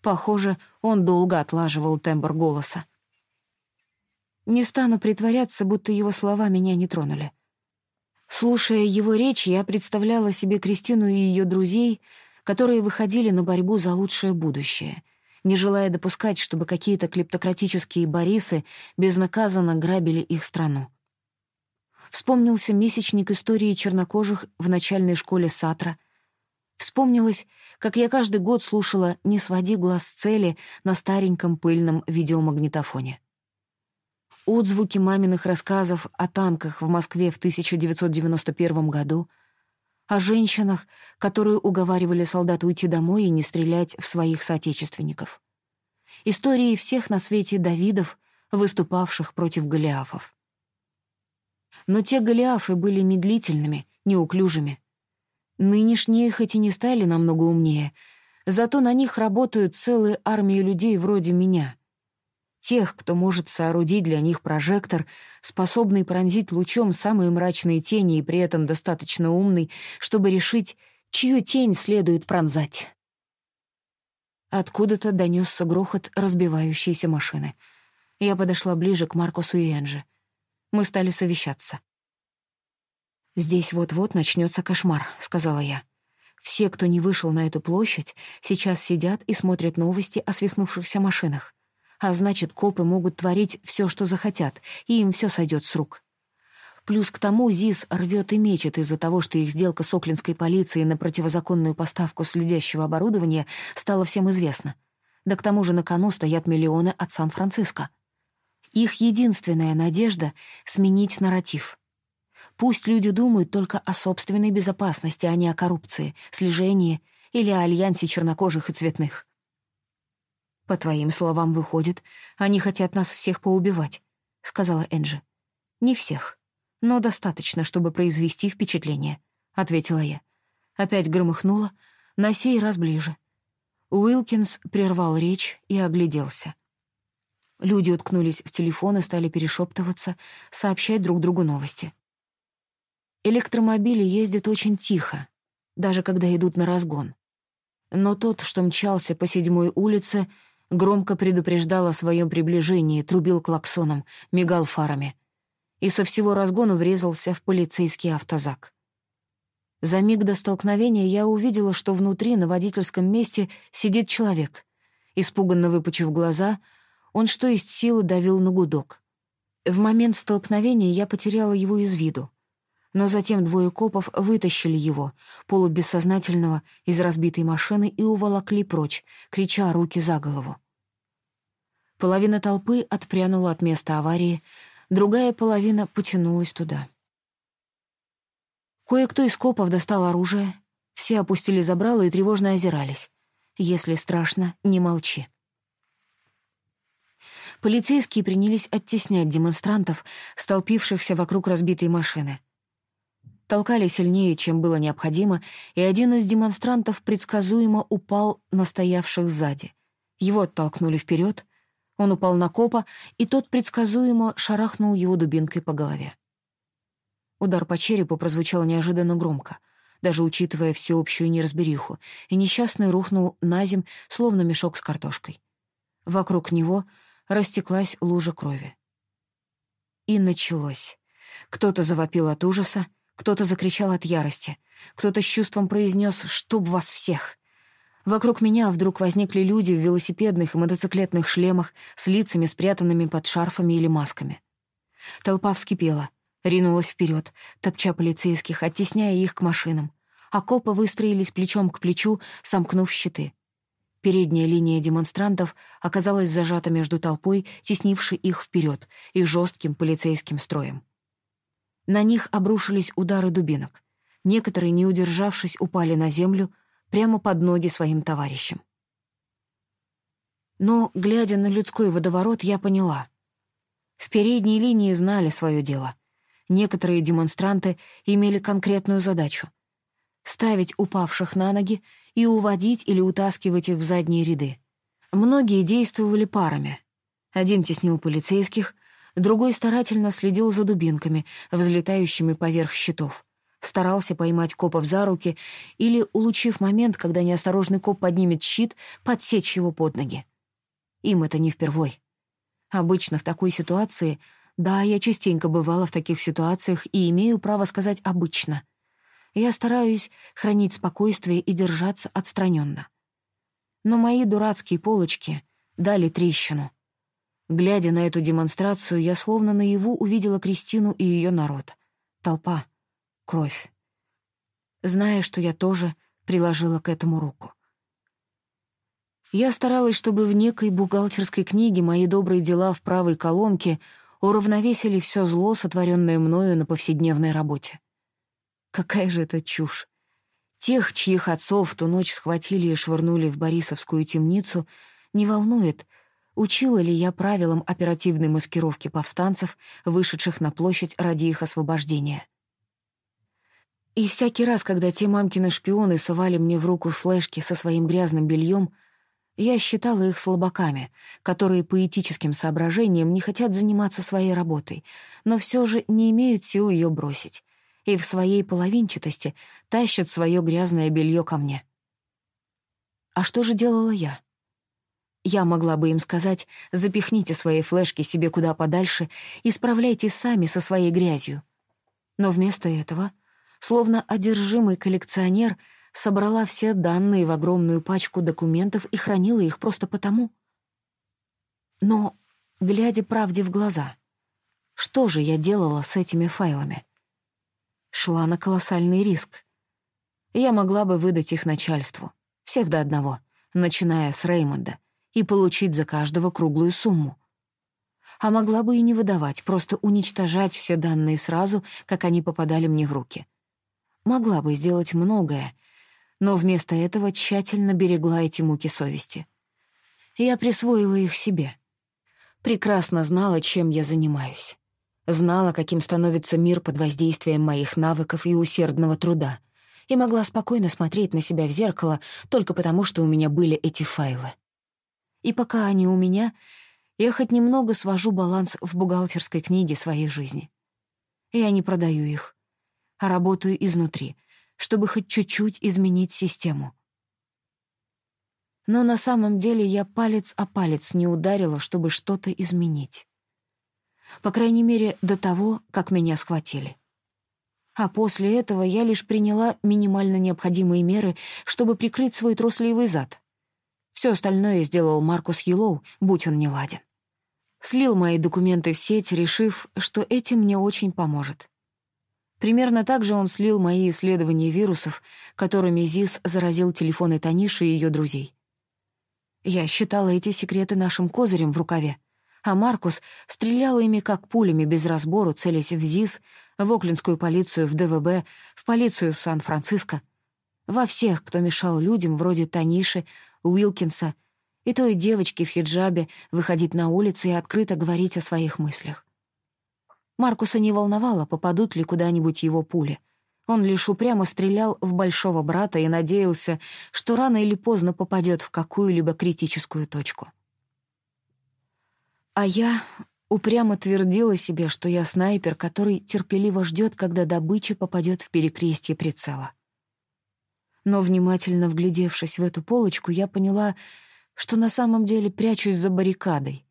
A: Похоже, он долго отлаживал тембр голоса. Не стану притворяться, будто его слова меня не тронули. Слушая его речь, я представляла себе Кристину и ее друзей, которые выходили на борьбу за лучшее будущее, не желая допускать, чтобы какие-то клептократические Борисы безнаказанно грабили их страну. Вспомнился месячник истории чернокожих в начальной школе Сатра. Вспомнилось, как я каждый год слушала «Не своди глаз с цели» на стареньком пыльном видеомагнитофоне. Отзвуки маминых рассказов о танках в Москве в 1991 году, о женщинах, которые уговаривали солдат уйти домой и не стрелять в своих соотечественников. Истории всех на свете Давидов, выступавших против Голиафов. Но те Голиафы были медлительными, неуклюжими. Нынешние хоть и не стали намного умнее, зато на них работают целые армии людей вроде меня — Тех, кто может соорудить для них прожектор, способный пронзить лучом самые мрачные тени и при этом достаточно умный, чтобы решить, чью тень следует пронзать. Откуда-то донесся грохот разбивающейся машины. Я подошла ближе к Маркусу и Энджи. Мы стали совещаться. «Здесь вот-вот начнется кошмар», — сказала я. «Все, кто не вышел на эту площадь, сейчас сидят и смотрят новости о свихнувшихся машинах. А значит, копы могут творить все, что захотят, и им все сойдет с рук. Плюс к тому ЗИС рвет и мечет из-за того, что их сделка с оклинской полицией на противозаконную поставку следящего оборудования стала всем известна. Да к тому же на кону стоят миллионы от Сан-Франциско. Их единственная надежда — сменить нарратив. Пусть люди думают только о собственной безопасности, а не о коррупции, слежении или о альянсе чернокожих и цветных. «По твоим словам, выходит, они хотят нас всех поубивать», — сказала Энджи. «Не всех, но достаточно, чтобы произвести впечатление», — ответила я. Опять громыхнула, на сей раз ближе. Уилкинс прервал речь и огляделся. Люди уткнулись в телефон и стали перешептываться, сообщать друг другу новости. Электромобили ездят очень тихо, даже когда идут на разгон. Но тот, что мчался по седьмой улице, громко предупреждал о своем приближении, трубил клаксоном, мигал фарами. И со всего разгону врезался в полицейский автозак. За миг до столкновения я увидела, что внутри, на водительском месте, сидит человек. Испуганно выпучив глаза, он что есть силы давил на гудок. В момент столкновения я потеряла его из виду. Но затем двое копов вытащили его, полубессознательного, из разбитой машины и уволокли прочь, крича руки за голову. Половина толпы отпрянула от места аварии, другая половина потянулась туда. Кое-кто из копов достал оружие, все опустили забрало и тревожно озирались. Если страшно, не молчи. Полицейские принялись оттеснять демонстрантов, столпившихся вокруг разбитой машины толкали сильнее, чем было необходимо, и один из демонстрантов предсказуемо упал на стоявших сзади. Его оттолкнули вперед, он упал на копа, и тот предсказуемо шарахнул его дубинкой по голове. Удар по черепу прозвучал неожиданно громко, даже учитывая всеобщую неразбериху, и несчастный рухнул на земь, словно мешок с картошкой. Вокруг него растеклась лужа крови. И началось. Кто-то завопил от ужаса, кто-то закричал от ярости. Кто-то с чувством произнес «Чтоб вас всех!». Вокруг меня вдруг возникли люди в велосипедных и мотоциклетных шлемах с лицами, спрятанными под шарфами или масками. Толпа вскипела, ринулась вперед, топча полицейских, оттесняя их к машинам. Окопы выстроились плечом к плечу, сомкнув щиты. Передняя линия демонстрантов оказалась зажата между толпой, теснившей их вперед, и жестким полицейским строем. На них обрушились удары дубинок. Некоторые, не удержавшись, упали на землю прямо под ноги своим товарищам. Но, глядя на людской водоворот, я поняла. В передней линии знали свое дело. Некоторые демонстранты имели конкретную задачу — ставить упавших на ноги и уводить или утаскивать их в задние ряды. Многие действовали парами. Один теснил полицейских, Другой старательно следил за дубинками, взлетающими поверх щитов. Старался поймать копов за руки или, улучив момент, когда неосторожный коп поднимет щит, подсечь его под ноги. Им это не впервой. Обычно в такой ситуации... Да, я частенько бывала в таких ситуациях и имею право сказать «обычно». Я стараюсь хранить спокойствие и держаться отстраненно. Но мои дурацкие полочки дали трещину — Глядя на эту демонстрацию, я словно наяву увидела Кристину и ее народ. Толпа. Кровь. Зная, что я тоже приложила к этому руку. Я старалась, чтобы в некой бухгалтерской книге мои добрые дела в правой колонке уравновесили все зло, сотворенное мною на повседневной работе. Какая же это чушь. Тех, чьих отцов ту ночь схватили и швырнули в Борисовскую темницу, не волнует — Учила ли я правилам оперативной маскировки повстанцев, вышедших на площадь ради их освобождения? И всякий раз, когда те мамкины шпионы совали мне в руку флешки со своим грязным бельем, Я считала их слабаками, которые по этическим соображениям не хотят заниматься своей работой, но все же не имеют сил ее бросить, и в своей половинчатости тащат свое грязное белье ко мне. А что же делала я? Я могла бы им сказать, запихните свои флешки себе куда подальше и справляйтесь сами со своей грязью. Но вместо этого, словно одержимый коллекционер — собрала все данные в огромную пачку документов и хранила их просто потому. Но, глядя правде в глаза, что же я делала с этими файлами? Шла на колоссальный риск. Я могла бы выдать их начальству, всех до одного, начиная с Реймонда, и получить за каждого круглую сумму. А могла бы и не выдавать, просто уничтожать все данные сразу, как они попадали мне в руки. Могла бы сделать многое, но вместо этого тщательно берегла эти муки совести. Я присвоила их себе. Прекрасно знала, чем я занимаюсь. Знала, каким становится мир под воздействием моих навыков и усердного труда, и могла спокойно смотреть на себя в зеркало только потому, что у меня были эти файлы. И пока они у меня, я хоть немного свожу баланс в бухгалтерской книге своей жизни. Я не продаю их, а работаю изнутри — чтобы хоть чуть-чуть изменить систему. Но на самом деле я палец о палец не ударила, чтобы что-то изменить. По крайней мере, до того, как меня схватили. А после этого я лишь приняла минимально необходимые меры, чтобы прикрыть свой трусливый зад. Все остальное сделал Маркус Елоу, будь он не ладен. Слил мои документы в сеть, решив, что этим мне очень поможет. Примерно так же он слил мои исследования вирусов, которыми ЗИС заразил телефоны Таниши и ее друзей. Я считала эти секреты нашим козырем в рукаве, а Маркус стрелял ими как пулями без разбору, целясь в ЗИС, в Оклендскую полицию, в ДВБ, в полицию Сан-Франциско, во всех, кто мешал людям вроде Таниши, Уилкинса и той девочки в хиджабе выходить на улицы и открыто говорить о своих мыслях. Маркуса не волновало, попадут ли куда-нибудь его пули. Он лишь упрямо стрелял в большого брата и надеялся, что рано или поздно попадет в какую-либо критическую точку. А я упрямо твердила себе, что я снайпер, который терпеливо ждет, когда добыча попадет в перекрестье прицела. Но, внимательно вглядевшись в эту полочку, я поняла, что на самом деле прячусь за баррикадой,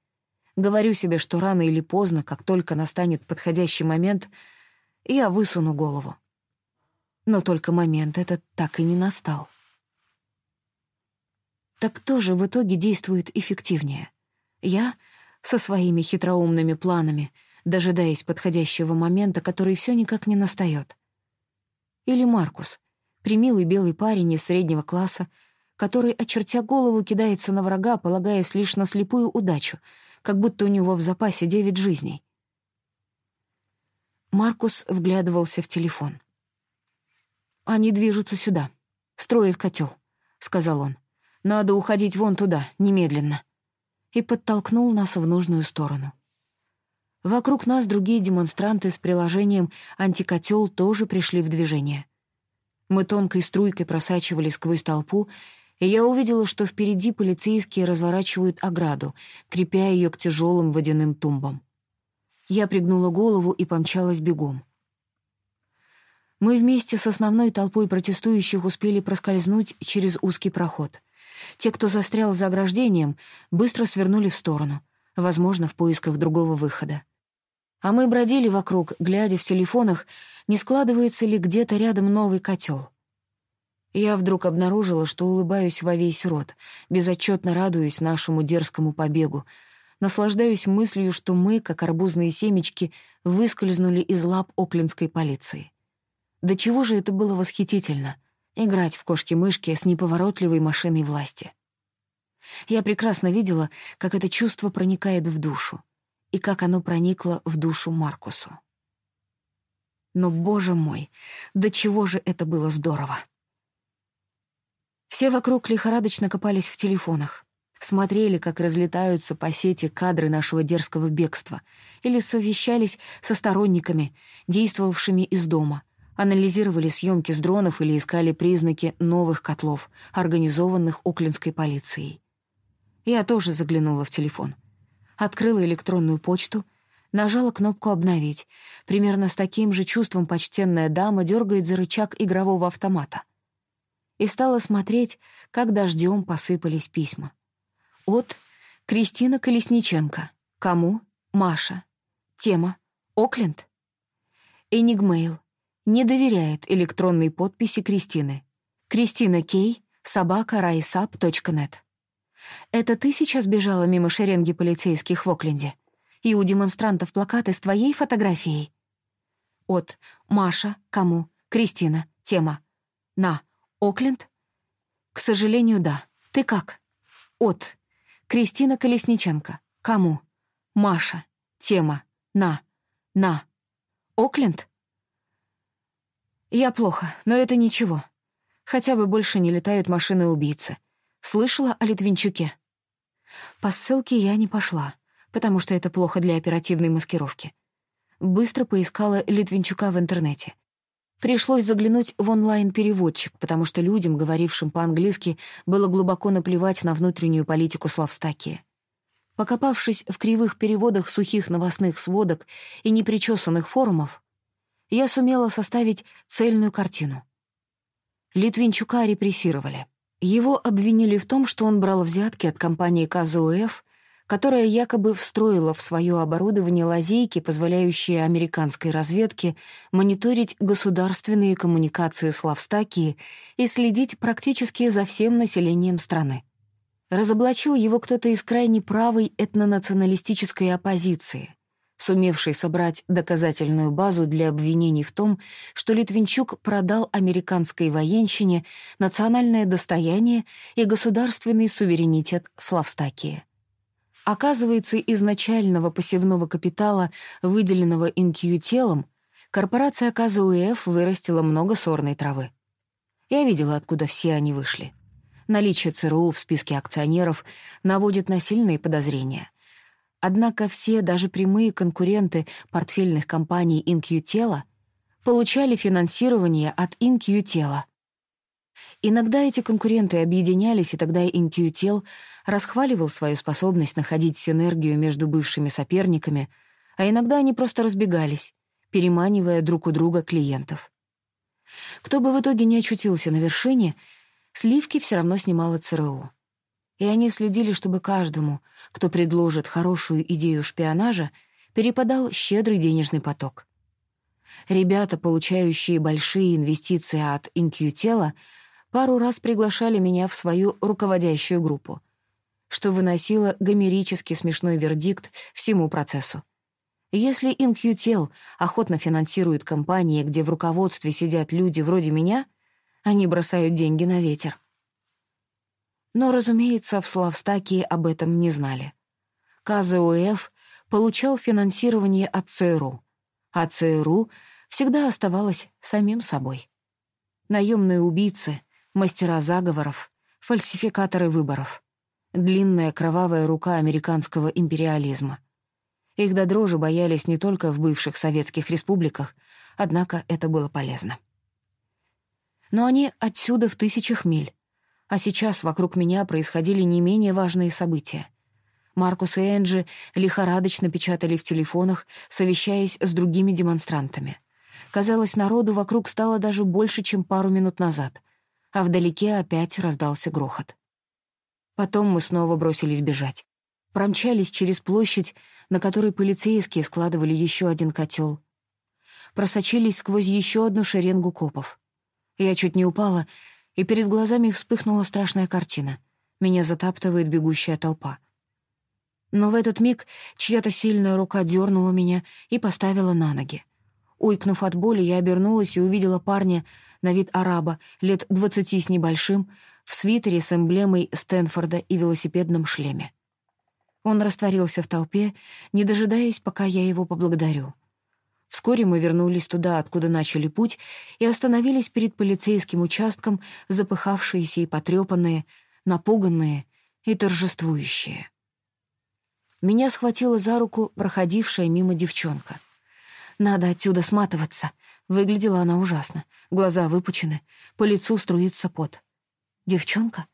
A: Говорю себе, что рано или поздно, как только настанет подходящий момент, я высуну голову. Но только момент этот так и не настал. Так кто же в итоге действует эффективнее? Я со своими хитроумными планами, дожидаясь подходящего момента, который все никак не настает. Или Маркус, примилый белый парень из среднего класса, который, очертя голову, кидается на врага, полагаясь лишь на слепую удачу — как будто у него в запасе девять жизней. Маркус вглядывался в телефон. «Они движутся сюда. Строят котел», — сказал он. «Надо уходить вон туда, немедленно». И подтолкнул нас в нужную сторону. Вокруг нас другие демонстранты с приложением «Антикотел» тоже пришли в движение. Мы тонкой струйкой просачивались сквозь толпу и я увидела, что впереди полицейские разворачивают ограду, крепя ее к тяжелым водяным тумбам. Я пригнула голову и помчалась бегом. Мы вместе с основной толпой протестующих успели проскользнуть через узкий проход. Те, кто застрял за ограждением, быстро свернули в сторону, возможно, в поисках другого выхода. А мы бродили вокруг, глядя в телефонах, не складывается ли где-то рядом новый котел. Я вдруг обнаружила, что улыбаюсь во весь рот, безотчетно радуюсь нашему дерзкому побегу, наслаждаюсь мыслью, что мы, как арбузные семечки, выскользнули из лап оклендской полиции. До чего же это было восхитительно — играть в кошки-мышки с неповоротливой машиной власти. Я прекрасно видела, как это чувство проникает в душу, и как оно проникло в душу Маркусу. Но, боже мой, до чего же это было здорово! Все вокруг лихорадочно копались в телефонах. Смотрели, как разлетаются по сети кадры нашего дерзкого бегства, или совещались со сторонниками, действовавшими из дома, анализировали съемки с дронов или искали признаки новых котлов, организованных Оклендской полицией. Я тоже заглянула в телефон. Открыла электронную почту, нажала кнопку «Обновить». Примерно с таким же чувством почтенная дама дергает за рычаг игрового автомата. И стала смотреть, как дождем посыпались письма. От Кристина Колесниченко. Кому? Маша. Тема. Окленд. Энигмейл. Не доверяет электронной подписи Кристины. Кристина Кей, собака райсап.нет. Это ты сейчас бежала мимо шеренги полицейских в Окленде? И у демонстрантов плакаты с твоей фотографией? От Маша, кому? Кристина, тема. На. Окленд? К сожалению, да. Ты как? От Кристина Колесниченко. Кому? Маша. Тема. На. На. Окленд? Я плохо, но это ничего. Хотя бы больше не летают машины-убийцы. Слышала о Литвинчуке? По ссылке я не пошла, потому что это плохо для оперативной маскировки. Быстро поискала Литвинчука в интернете. Пришлось заглянуть в онлайн-переводчик, потому что людям, говорившим по-английски, было глубоко наплевать на внутреннюю политику Славстакия. Покопавшись в кривых переводах сухих новостных сводок и непричесанных форумов, я сумела составить цельную картину. Литвинчука репрессировали. Его обвинили в том, что он брал взятки от компании КЗУФ которая якобы встроила в свое оборудование лазейки, позволяющие американской разведке мониторить государственные коммуникации Славстакии и следить практически за всем населением страны. Разоблачил его кто-то из крайне правой этнонационалистической оппозиции, сумевший собрать доказательную базу для обвинений в том, что Литвинчук продал американской военщине национальное достояние и государственный суверенитет Славстакии. Оказывается, изначального посевного капитала, выделенного инкью телом, корпорация КЗУФ вырастила много сорной травы. Я видела, откуда все они вышли. Наличие ЦРУ в списке акционеров наводит на сильные подозрения. Однако все, даже прямые конкуренты портфельных компаний инкью-тела, получали финансирование от инкью-тела. Иногда эти конкуренты объединялись, и тогда инкью-тел — расхваливал свою способность находить синергию между бывшими соперниками, а иногда они просто разбегались, переманивая друг у друга клиентов. Кто бы в итоге не очутился на вершине, сливки все равно снимало ЦРУ. И они следили, чтобы каждому, кто предложит хорошую идею шпионажа, перепадал щедрый денежный поток. Ребята, получающие большие инвестиции от Инкьютела, пару раз приглашали меня в свою руководящую группу — что выносило гомерически смешной вердикт всему процессу. Если Инкьютел охотно финансирует компании, где в руководстве сидят люди вроде меня, они бросают деньги на ветер. Но, разумеется, в Славстакии об этом не знали. КЗУФ получал финансирование от ЦРУ, а ЦРУ всегда оставалась самим собой. Наемные убийцы, мастера заговоров, фальсификаторы выборов — длинная кровавая рука американского империализма. Их до дрожи боялись не только в бывших советских республиках, однако это было полезно. Но они отсюда в тысячах миль, а сейчас вокруг меня происходили не менее важные события. Маркус и Энджи лихорадочно печатали в телефонах, совещаясь с другими демонстрантами. Казалось, народу вокруг стало даже больше, чем пару минут назад, а вдалеке опять раздался грохот. Потом мы снова бросились бежать. Промчались через площадь, на которой полицейские складывали еще один котел. Просочились сквозь еще одну шеренгу копов. Я чуть не упала, и перед глазами вспыхнула страшная картина. Меня затаптывает бегущая толпа. Но в этот миг чья-то сильная рука дернула меня и поставила на ноги. Уйкнув от боли, я обернулась и увидела парня на вид араба, лет двадцати с небольшим, в свитере с эмблемой Стэнфорда и велосипедном шлеме. Он растворился в толпе, не дожидаясь, пока я его поблагодарю. Вскоре мы вернулись туда, откуда начали путь, и остановились перед полицейским участком, запыхавшиеся и потрепанные, напуганные и торжествующие. Меня схватила за руку проходившая мимо девчонка. «Надо отсюда сматываться». Выглядела она ужасно. Глаза выпучены, по лицу струится пот. Девчонка?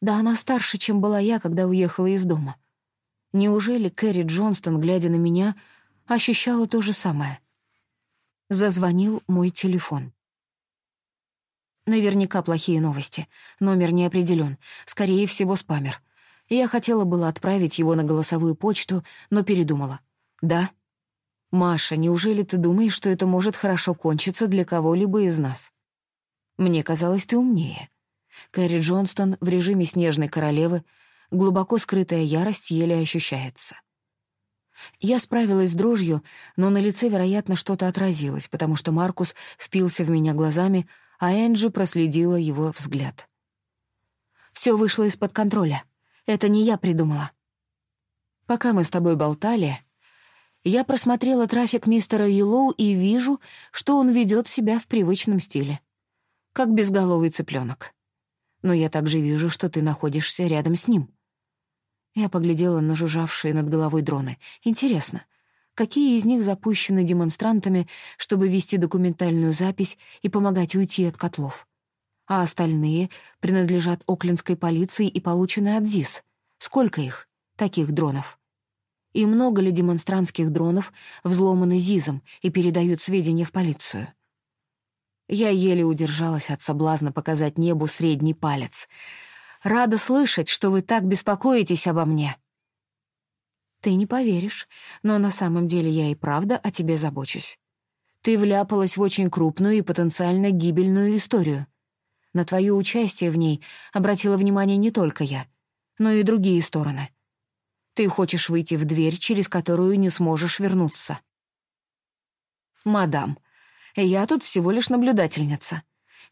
A: Да она старше, чем была я, когда уехала из дома. Неужели Кэрри Джонстон, глядя на меня, ощущала то же самое? Зазвонил мой телефон. Наверняка плохие новости. Номер не определен. Скорее всего, спамер. Я хотела было отправить его на голосовую почту, но передумала. «Да?» «Маша, неужели ты думаешь, что это может хорошо кончиться для кого-либо из нас?» «Мне казалось, ты умнее». Кэрри Джонстон в режиме снежной королевы, глубоко скрытая ярость еле ощущается. Я справилась с дрожью, но на лице, вероятно, что-то отразилось, потому что Маркус впился в меня глазами, а Энджи проследила его взгляд. Все вышло из-под контроля. Это не я придумала. Пока мы с тобой болтали, я просмотрела трафик мистера Йеллоу и вижу, что он ведет себя в привычном стиле. Как безголовый цыпленок. Но я также вижу, что ты находишься рядом с ним. Я поглядела на жужжавшие над головой дроны. Интересно, какие из них запущены демонстрантами, чтобы вести документальную запись и помогать уйти от котлов. А остальные принадлежат Оклендской полиции и получены от ЗИС. Сколько их, таких дронов? И много ли демонстрантских дронов взломаны ЗИЗом и передают сведения в полицию? Я еле удержалась от соблазна показать небу средний палец. «Рада слышать, что вы так беспокоитесь обо мне», ты не поверишь, но на самом деле я и правда о тебе забочусь. Ты вляпалась в очень крупную и потенциально гибельную историю. На твое участие в ней обратила внимание не только я, но и другие стороны. Ты хочешь выйти в дверь, через которую не сможешь вернуться. Мадам, я тут всего лишь наблюдательница.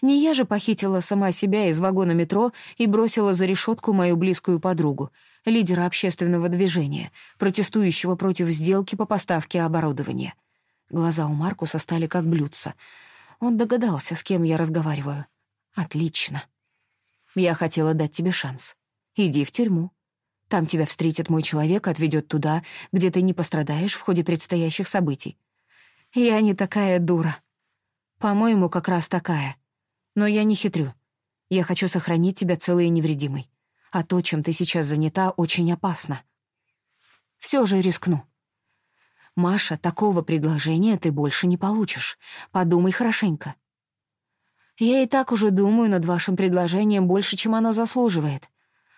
A: Не я же похитила сама себя из вагона метро и бросила за решетку мою близкую подругу, лидера общественного движения, протестующего против сделки по поставке оборудования. Глаза у Маркуса стали как блюдца. Он догадался, с кем я разговариваю. «Отлично. Я хотела дать тебе шанс. Иди в тюрьму. Там тебя встретит мой человек, отведет туда, где ты не пострадаешь в ходе предстоящих событий. Я не такая дура. По-моему, как раз такая. Но я не хитрю. Я хочу сохранить тебя целой и невредимой. А то, чем ты сейчас занята, очень опасно. Все же рискну. Маша, такого предложения ты больше не получишь. Подумай хорошенько. Я и так уже думаю над вашим предложением больше, чем оно заслуживает.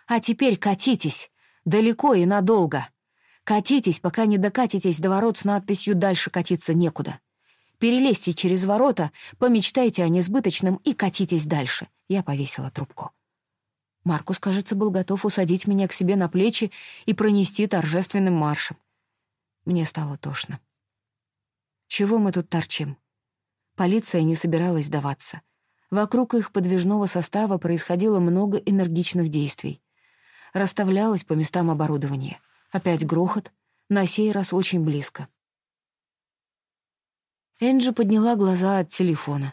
A: А теперь катитесь. Далеко и надолго. Катитесь, пока не докатитесь до ворот с надписью «Дальше катиться некуда». Перелезьте через ворота, помечтайте о несбыточном и катитесь дальше. Я повесила трубку. Маркус, кажется, был готов усадить меня к себе на плечи и пронести торжественным маршем. Мне стало тошно. Чего мы тут торчим? Полиция не собиралась сдаваться. Вокруг их подвижного состава происходило много энергичных действий. Расставлялось по местам оборудование. Опять грохот, на сей раз очень близко. Энджи подняла глаза от телефона.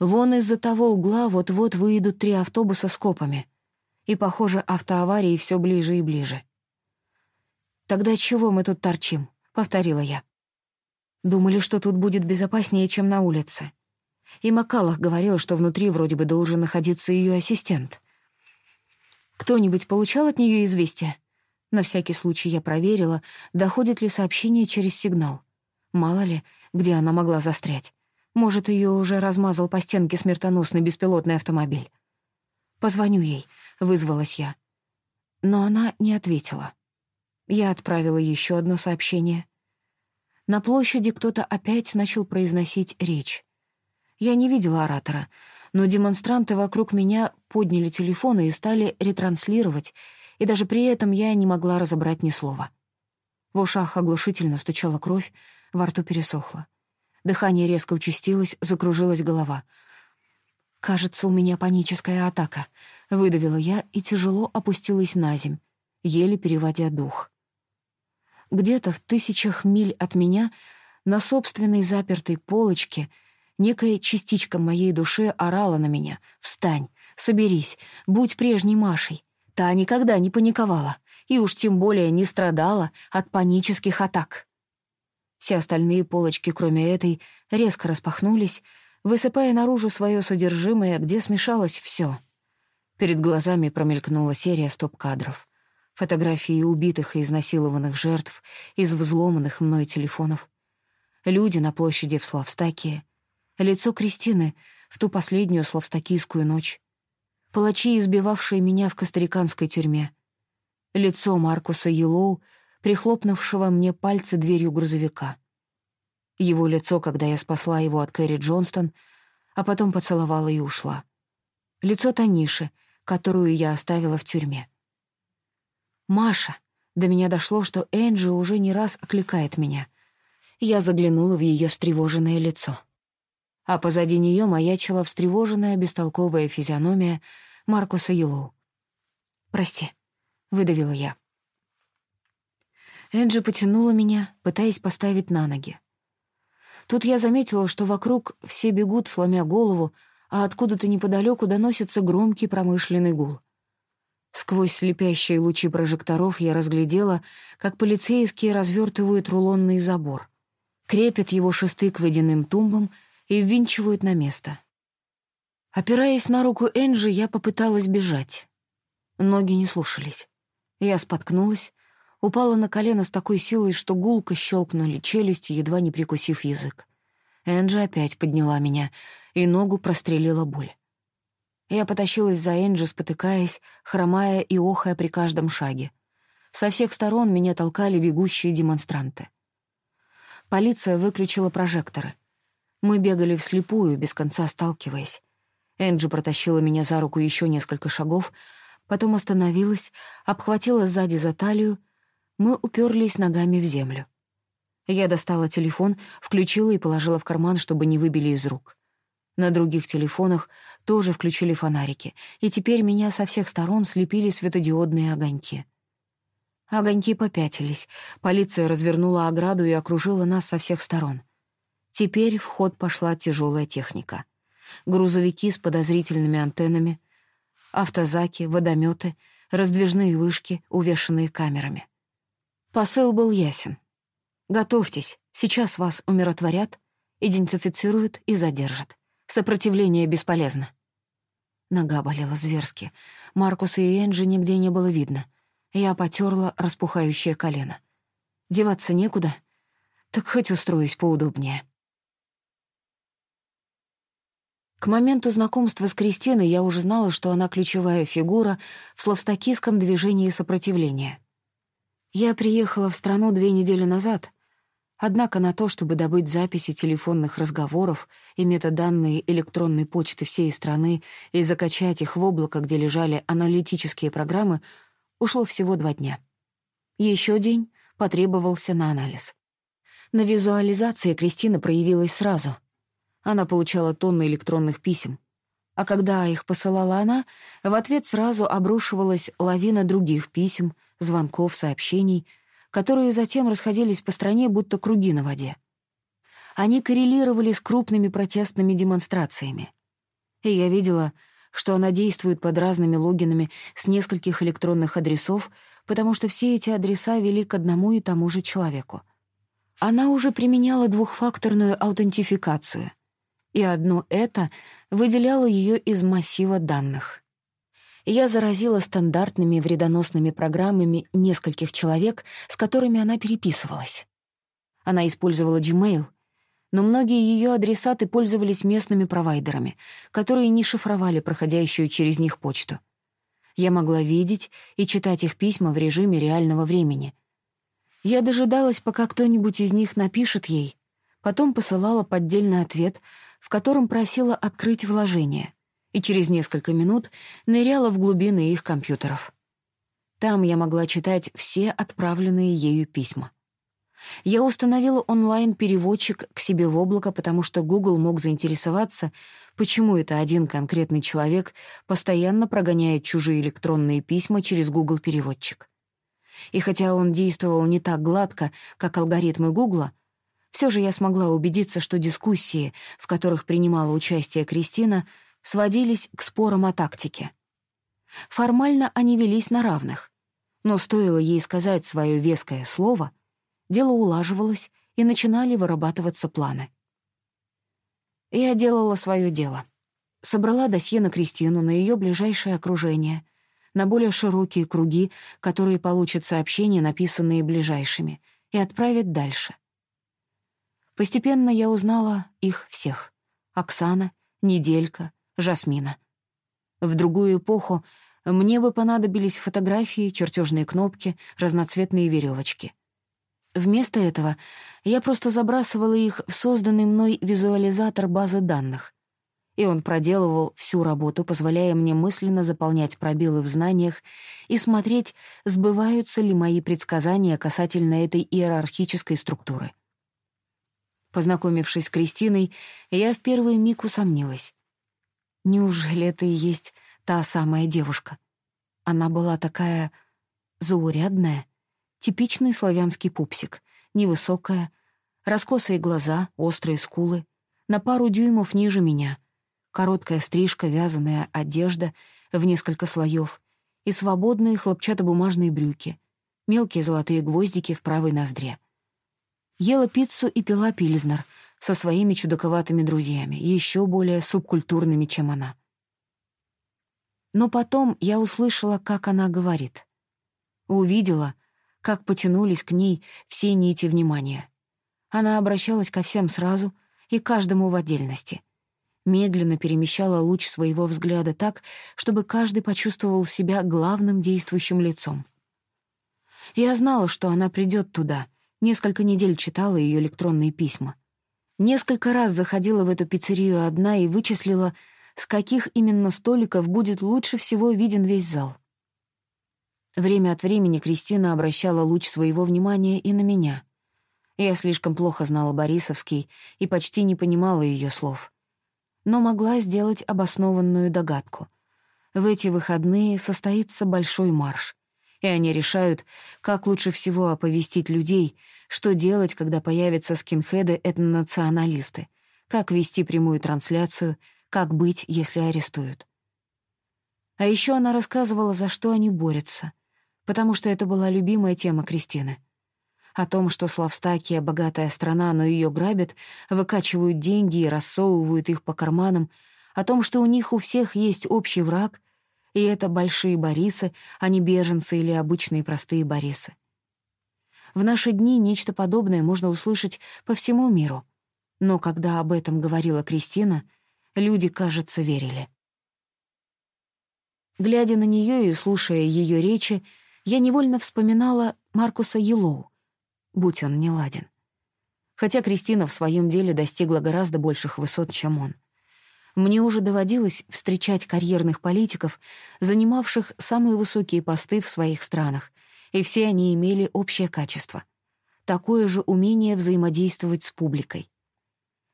A: Вон из-за того угла вот-вот выйдут три автобуса с копами. И, похоже, автоаварии все ближе и ближе. «Тогда чего мы тут торчим?» — повторила я. Думали, что тут будет безопаснее, чем на улице. И Макалах говорил, что внутри вроде бы должен находиться ее ассистент. Кто-нибудь получал от нее известие? На всякий случай я проверила, доходит ли сообщение через сигнал. Мало ли, где она могла застрять. Может, ее уже размазал по стенке смертоносный беспилотный автомобиль. «Позвоню ей», — вызвалась я. Но она не ответила. Я отправила еще одно сообщение. На площади кто-то опять начал произносить речь. Я не видела оратора, но демонстранты вокруг меня подняли телефоны и стали ретранслировать, и даже при этом я не могла разобрать ни слова. В ушах оглушительно стучала кровь, во рту пересохло. Дыхание резко участилось, закружилась голова. «Кажется, у меня паническая атака», — выдавила я и тяжело опустилась на земь, еле переводя дух. Где-то в тысячах миль от меня, на собственной запертой полочке, некая частичка моей души орала на меня «Встань, соберись, будь прежней Машей». Та никогда не паниковала и уж тем более не страдала от панических атак. Все остальные полочки, кроме этой, резко распахнулись, высыпая наружу свое содержимое, где смешалось все: Перед глазами промелькнула серия стоп-кадров. Фотографии убитых и изнасилованных жертв из взломанных мной телефонов. Люди на площади в Славстакии. Лицо Кристины в ту последнюю славстакийскую ночь. Палачи, избивавшие меня в костариканской тюрьме. Лицо Маркуса Елоу, прихлопнувшего мне пальцы дверью грузовика. Его лицо, когда я спасла его от Кэрри Джонстон, а потом поцеловала и ушла. Лицо Таниши, которую я оставила в тюрьме. «Маша!» До меня дошло, что Энджи уже не раз окликает меня. Я заглянула в ее встревоженное лицо. А позади нее маячила встревоженная бестолковая физиономия Маркуса Елоу. «Прости», — выдавила я. Энджи потянула меня, пытаясь поставить на ноги. Тут я заметила, что вокруг все бегут, сломя голову, а откуда-то неподалеку доносится громкий промышленный гул. Сквозь слепящие лучи прожекторов я разглядела, как полицейские развертывают рулонный забор, крепят его шесты к водяным тумбам и ввинчивают на место. Опираясь на руку Энджи, я попыталась бежать. Ноги не слушались. Я споткнулась, упала на колено с такой силой, что гулко щелкнули челюсти, едва не прикусив язык. Энджи опять подняла меня, и ногу прострелила боль. Я потащилась за Энджи, спотыкаясь, хромая и охая при каждом шаге. Со всех сторон меня толкали бегущие демонстранты. Полиция выключила прожекторы. Мы бегали вслепую, без конца сталкиваясь. Энджи протащила меня за руку еще несколько шагов, потом остановилась, обхватила сзади за талию. Мы уперлись ногами в землю. Я достала телефон, включила и положила в карман, чтобы не выбили из рук. На других телефонах тоже включили фонарики, и теперь меня со всех сторон слепили светодиодные огоньки. Огоньки попятились, полиция развернула ограду и окружила нас со всех сторон. Теперь в ход пошла тяжелая техника. Грузовики с подозрительными антеннами, автозаки, водометы, раздвижные вышки, увешанные камерами. Посыл был ясен — Готовьтесь, сейчас вас умиротворят, идентифицируют и задержат. Сопротивление бесполезно. Нога болела зверски. Маркуса и Энджи нигде не было видно. Я потерла распухающее колено. Деваться некуда, так хоть устроюсь поудобнее. К моменту знакомства с Кристиной я уже знала, что она ключевая фигура в славстакийском движении сопротивления. Я приехала в страну две недели назад, Однако на то, чтобы добыть записи телефонных разговоров и метаданные электронной почты всей страны и закачать их в облако, где лежали аналитические программы, ушло всего два дня. Еще день потребовался на анализ. На визуализации Кристина проявилась сразу. Она получала тонны электронных писем. А когда их посылала она, в ответ сразу обрушивалась лавина других писем, звонков, сообщений — которые затем расходились по стране, будто круги на воде. Они коррелировали с крупными протестными демонстрациями. И я видела, что она действует под разными логинами с нескольких электронных адресов, потому что все эти адреса вели к одному и тому же человеку. Она уже применяла двухфакторную аутентификацию, и одно это выделяло ее из массива данных я заразила стандартными вредоносными программами нескольких человек, с которыми она переписывалась. Она использовала Gmail, но многие ее адресаты пользовались местными провайдерами, которые не шифровали проходящую через них почту. Я могла видеть и читать их письма в режиме реального времени. Я дожидалась, пока кто-нибудь из них напишет ей, потом посылала поддельный ответ, в котором просила открыть вложение — и через несколько минут ныряла в глубины их компьютеров. Там я могла читать все отправленные ею письма. Я установила онлайн-переводчик к себе в облако, потому что Google мог заинтересоваться, почему это один конкретный человек постоянно прогоняет чужие электронные письма через Google-переводчик. И хотя он действовал не так гладко, как алгоритмы Гугла, все же я смогла убедиться, что дискуссии, в которых принимала участие Кристина, сводились к спорам о тактике. Формально они велись на равных, но стоило ей сказать свое веское слово, дело улаживалось и начинали вырабатываться планы. Я делала свое дело. Собрала досье на Кристину, на ее ближайшее окружение, на более широкие круги, которые получат сообщения, написанные ближайшими, и отправят дальше. Постепенно я узнала их всех. Оксана, Неделька, Жасмина. В другую эпоху мне бы понадобились фотографии, чертежные кнопки, разноцветные веревочки. Вместо этого я просто забрасывала их в созданный мной визуализатор базы данных. И он проделывал всю работу, позволяя мне мысленно заполнять пробелы в знаниях и смотреть, сбываются ли мои предсказания касательно этой иерархической структуры. Познакомившись с Кристиной, я в первый миг усомнилась. Неужели это и есть та самая девушка? Она была такая заурядная, типичный славянский пупсик, невысокая, раскосые глаза, острые скулы, на пару дюймов ниже меня, короткая стрижка, вязаная одежда в несколько слоев и свободные хлопчатобумажные брюки, мелкие золотые гвоздики в правой ноздре. Ела пиццу и пила пильзнер со своими чудаковатыми друзьями, еще более субкультурными, чем она. Но потом я услышала, как она говорит. Увидела, как потянулись к ней все нити внимания. Она обращалась ко всем сразу и каждому в отдельности. Медленно перемещала луч своего взгляда так, чтобы каждый почувствовал себя главным действующим лицом. Я знала, что она придет туда — Несколько недель читала ее электронные письма. Несколько раз заходила в эту пиццерию одна и вычислила, с каких именно столиков будет лучше всего виден весь зал. Время от времени Кристина обращала луч своего внимания и на меня. Я слишком плохо знала Борисовский и почти не понимала ее слов. Но могла сделать обоснованную догадку. В эти выходные состоится большой марш и они решают, как лучше всего оповестить людей, что делать, когда появятся скинхеды-этнонационалисты, как вести прямую трансляцию, как быть, если арестуют. А еще она рассказывала, за что они борются, потому что это была любимая тема Кристины. О том, что Славстакия — богатая страна, но ее грабят, выкачивают деньги и рассовывают их по карманам, о том, что у них у всех есть общий враг — и это большие Борисы, а не беженцы или обычные простые Борисы. В наши дни нечто подобное можно услышать по всему миру. Но когда об этом говорила Кристина, люди, кажется, верили. Глядя на нее и слушая ее речи, я невольно вспоминала Маркуса Елоу, будь он не ладен. Хотя Кристина в своем деле достигла гораздо больших высот, чем он — мне уже доводилось встречать карьерных политиков, занимавших самые высокие посты в своих странах, и все они имели общее качество — такое же умение взаимодействовать с публикой.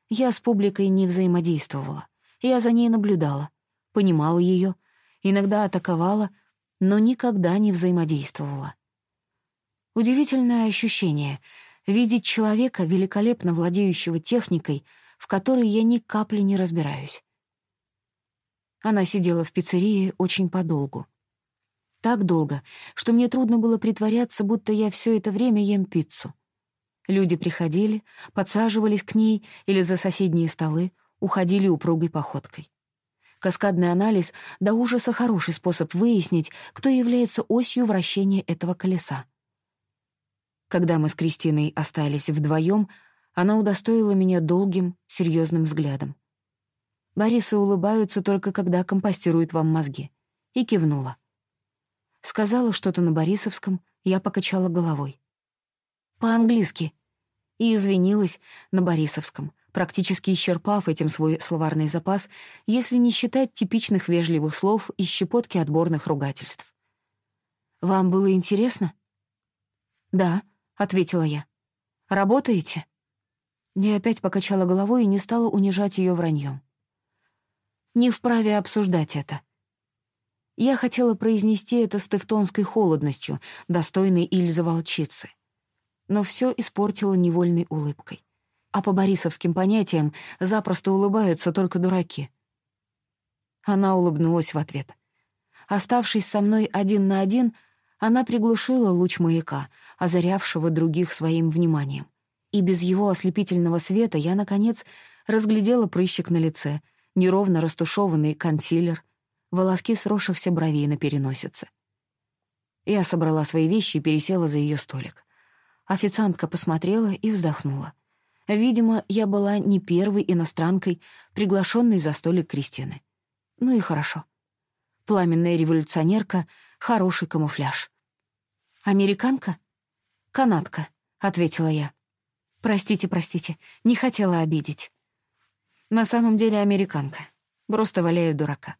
A: Я с публикой не взаимодействовала, я за ней наблюдала, понимала ее, иногда атаковала, но никогда не взаимодействовала. Удивительное ощущение — видеть человека, великолепно владеющего техникой, в которой я ни капли не разбираюсь. Она сидела в пиццерии очень подолгу. Так долго, что мне трудно было притворяться, будто я все это время ем пиццу. Люди приходили, подсаживались к ней или за соседние столы, уходили упругой походкой. Каскадный анализ до ужаса хороший способ выяснить, кто является осью вращения этого колеса. Когда мы с Кристиной остались вдвоем, она удостоила меня долгим, серьезным взглядом. Борисы улыбаются только когда компостируют вам мозги. И кивнула. Сказала что-то на Борисовском, я покачала головой. По-английски. И извинилась на Борисовском, практически исчерпав этим свой словарный запас, если не считать типичных вежливых слов и щепотки отборных ругательств. «Вам было интересно?» «Да», — ответила я. «Работаете?» Я опять покачала головой и не стала унижать ее враньем не вправе обсуждать это. Я хотела произнести это с тевтонской холодностью, достойной Ильзы Волчицы. Но все испортило невольной улыбкой. А по борисовским понятиям запросто улыбаются только дураки. Она улыбнулась в ответ. Оставшись со мной один на один, она приглушила луч маяка, озарявшего других своим вниманием. И без его ослепительного света я, наконец, разглядела прыщик на лице — неровно растушеванный консилер, волоски сросшихся бровей на переносице. Я собрала свои вещи и пересела за ее столик. Официантка посмотрела и вздохнула. Видимо, я была не первой иностранкой, приглашенной за столик Кристины. Ну и хорошо. Пламенная революционерка — хороший камуфляж. «Американка?» «Канадка», — ответила я. «Простите, простите, не хотела обидеть». «На самом деле американка. Просто валяю дурака».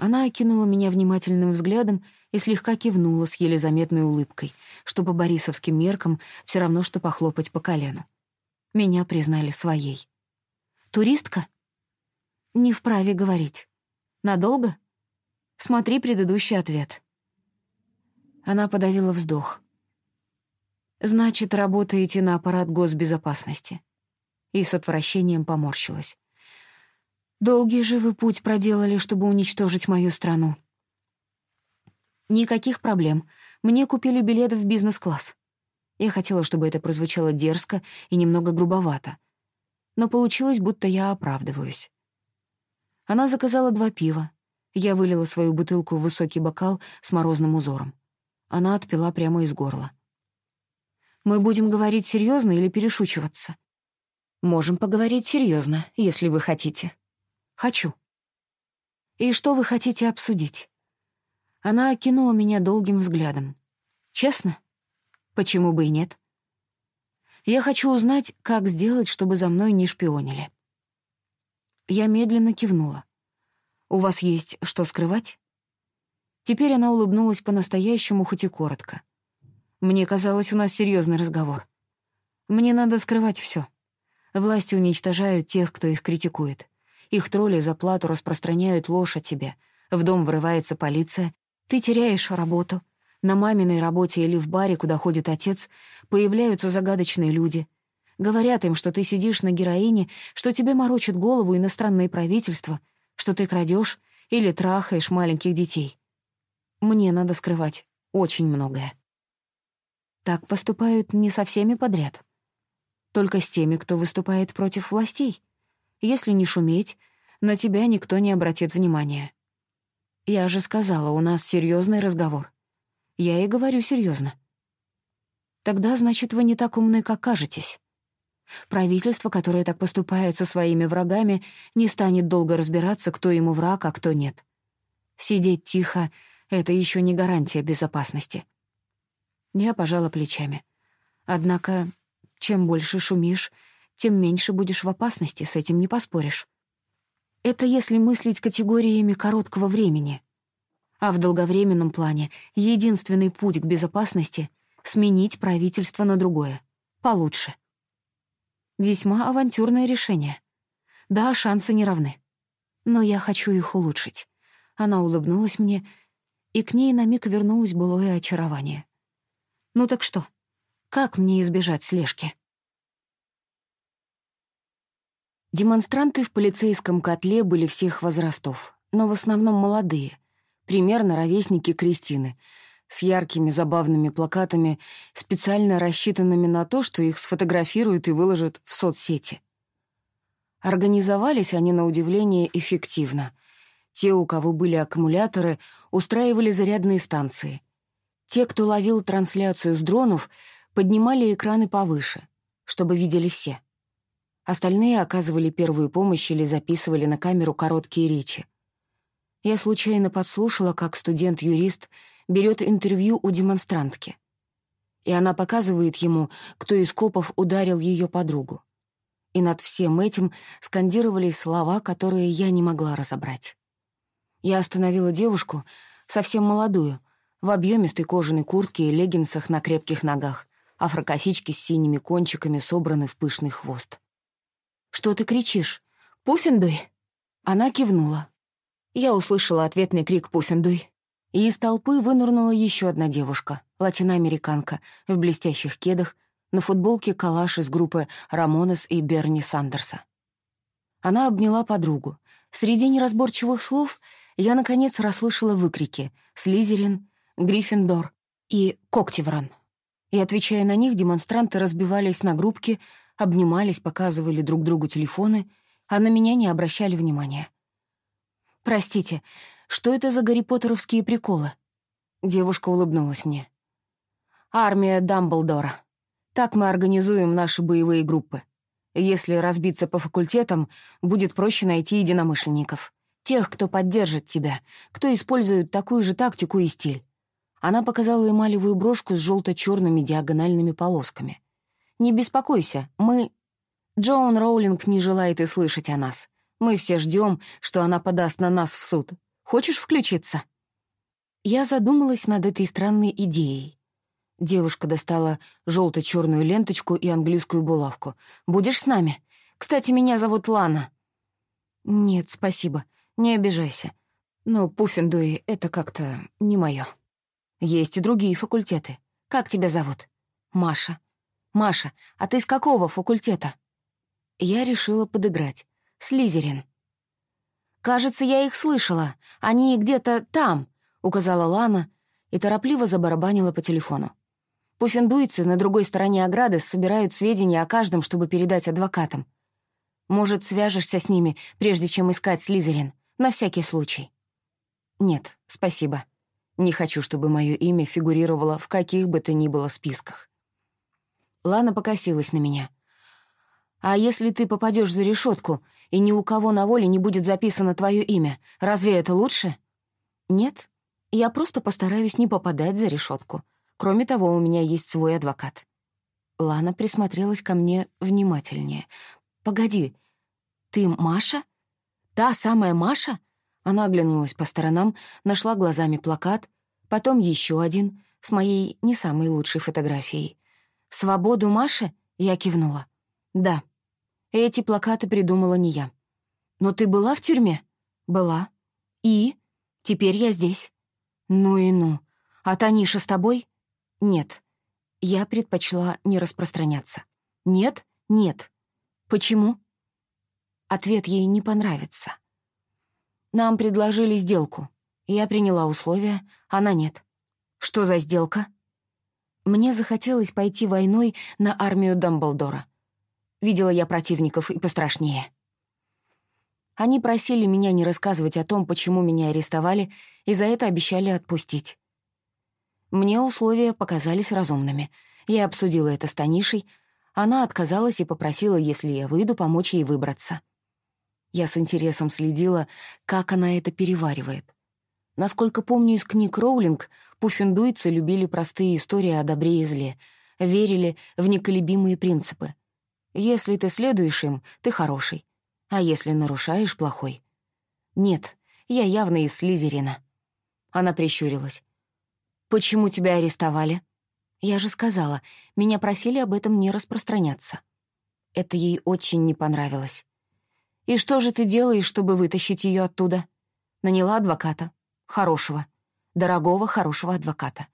A: Она окинула меня внимательным взглядом и слегка кивнула с еле заметной улыбкой, что по борисовским меркам все равно, что похлопать по колену. Меня признали своей. «Туристка?» «Не вправе говорить. Надолго?» «Смотри предыдущий ответ». Она подавила вздох. «Значит, работаете на аппарат госбезопасности». И с отвращением поморщилась. «Долгий же вы путь проделали, чтобы уничтожить мою страну». «Никаких проблем. Мне купили билеты в бизнес-класс». Я хотела, чтобы это прозвучало дерзко и немного грубовато. Но получилось, будто я оправдываюсь. Она заказала два пива. Я вылила свою бутылку в высокий бокал с морозным узором. Она отпила прямо из горла. «Мы будем говорить серьезно или перешучиваться?» «Можем поговорить серьезно, если вы хотите». «Хочу». «И что вы хотите обсудить?» Она окинула меня долгим взглядом. «Честно? Почему бы и нет?» «Я хочу узнать, как сделать, чтобы за мной не шпионили». Я медленно кивнула. «У вас есть что скрывать?» Теперь она улыбнулась по-настоящему, хоть и коротко. «Мне казалось, у нас серьезный разговор. Мне надо скрывать все. Власти уничтожают тех, кто их критикует. Их тролли за плату распространяют ложь о тебе. В дом врывается полиция. Ты теряешь работу. На маминой работе или в баре, куда ходит отец, появляются загадочные люди. Говорят им, что ты сидишь на героине, что тебе морочат голову иностранные правительства, что ты крадешь или трахаешь маленьких детей. Мне надо скрывать очень многое. Так поступают не со всеми подряд. Только с теми, кто выступает против властей. Если не шуметь, на тебя никто не обратит внимания. Я же сказала, у нас серьезный разговор. Я и говорю серьезно. Тогда, значит, вы не так умны, как кажетесь. Правительство, которое так поступает со своими врагами, не станет долго разбираться, кто ему враг, а кто нет. Сидеть тихо это еще не гарантия безопасности. Я пожала плечами. Однако, чем больше шумишь, тем меньше будешь в опасности, с этим не поспоришь. Это если мыслить категориями короткого времени. А в долговременном плане единственный путь к безопасности — сменить правительство на другое, получше. Весьма авантюрное решение. Да, шансы не равны. Но я хочу их улучшить. Она улыбнулась мне и к ней на миг вернулось былое очарование. «Ну так что? Как мне избежать слежки?» Демонстранты в полицейском котле были всех возрастов, но в основном молодые, примерно ровесники Кристины, с яркими забавными плакатами, специально рассчитанными на то, что их сфотографируют и выложат в соцсети. Организовались они, на удивление, эффективно. Те, у кого были аккумуляторы, устраивали зарядные станции. Те, кто ловил трансляцию с дронов, поднимали экраны повыше, чтобы видели все. Остальные оказывали первую помощь или записывали на камеру короткие речи. Я случайно подслушала, как студент-юрист берет интервью у демонстрантки. И она показывает ему, кто из копов ударил ее подругу. И над всем этим скандировали слова, которые я не могла разобрать. Я остановила девушку, совсем молодую, в объемистой кожаной куртке и леггинсах на крепких ногах, афрокосички с синими кончиками собраны в пышный хвост. «Что ты кричишь? Пуффендуй?» Она кивнула. Я услышала ответный крик «Пуффендуй». И из толпы вынурнула еще одна девушка, латиноамериканка, в блестящих кедах, на футболке калаш из группы «Рамонес» и Берни Сандерса. Она обняла подругу. Среди неразборчивых слов я, наконец, расслышала выкрики «Слизерин», «Гриффиндор» и «Когтевран». И, отвечая на них, демонстранты разбивались на группки, обнимались, показывали друг другу телефоны, а на меня не обращали внимания. «Простите, что это за Гарри Поттеровские приколы?» Девушка улыбнулась мне. «Армия Дамблдора. Так мы организуем наши боевые группы. Если разбиться по факультетам, будет проще найти единомышленников. Тех, кто поддержит тебя, кто использует такую же тактику и стиль. Она показала эмалевую брошку с желто черными диагональными полосками. «Не беспокойся, мы...» Джоан Роулинг не желает и слышать о нас. Мы все ждем, что она подаст на нас в суд. Хочешь включиться?» Я задумалась над этой странной идеей. Девушка достала желто черную ленточку и английскую булавку. «Будешь с нами? Кстати, меня зовут Лана». «Нет, спасибо. Не обижайся. Но Пуффендуи — это как-то не мое. Есть и другие факультеты. Как тебя зовут? Маша. Маша, а ты с какого факультета? Я решила подыграть. Слизерин. «Кажется, я их слышала. Они где-то там», — указала Лана и торопливо забарабанила по телефону. Пуффендуйцы на другой стороне ограды собирают сведения о каждом, чтобы передать адвокатам. Может, свяжешься с ними, прежде чем искать Слизерин? На всякий случай. Нет, спасибо. Не хочу, чтобы мое имя фигурировало в каких бы то ни было списках. Лана покосилась на меня. «А если ты попадешь за решетку, и ни у кого на воле не будет записано твое имя, разве это лучше?» «Нет, я просто постараюсь не попадать за решетку. Кроме того, у меня есть свой адвокат». Лана присмотрелась ко мне внимательнее. «Погоди, ты Маша?» «Та самая Маша?» Она оглянулась по сторонам, нашла глазами плакат, потом еще один с моей не самой лучшей фотографией. «Свободу Маши?» — я кивнула. «Да. Эти плакаты придумала не я. Но ты была в тюрьме?» «Была. И? Теперь я здесь». «Ну и ну. А Таниша с тобой?» «Нет». Я предпочла не распространяться. «Нет? Нет. Почему?» Ответ ей не понравится. Нам предложили сделку. Я приняла условия, она нет. Что за сделка? Мне захотелось пойти войной на армию Дамблдора. Видела я противников и пострашнее. Они просили меня не рассказывать о том, почему меня арестовали, и за это обещали отпустить. Мне условия показались разумными. Я обсудила это с Танишей. Она отказалась и попросила, если я выйду, помочь ей выбраться. Я с интересом следила, как она это переваривает. Насколько помню из книг Роулинг, пуффендуйцы любили простые истории о добре и зле, верили в неколебимые принципы. Если ты следуешь им, ты хороший, а если нарушаешь — плохой. Нет, я явно из Слизерина. Она прищурилась. «Почему тебя арестовали?» Я же сказала, меня просили об этом не распространяться. Это ей очень не понравилось. «И что же ты делаешь, чтобы вытащить ее оттуда?» Наняла адвоката. Хорошего. Дорогого, хорошего адвоката.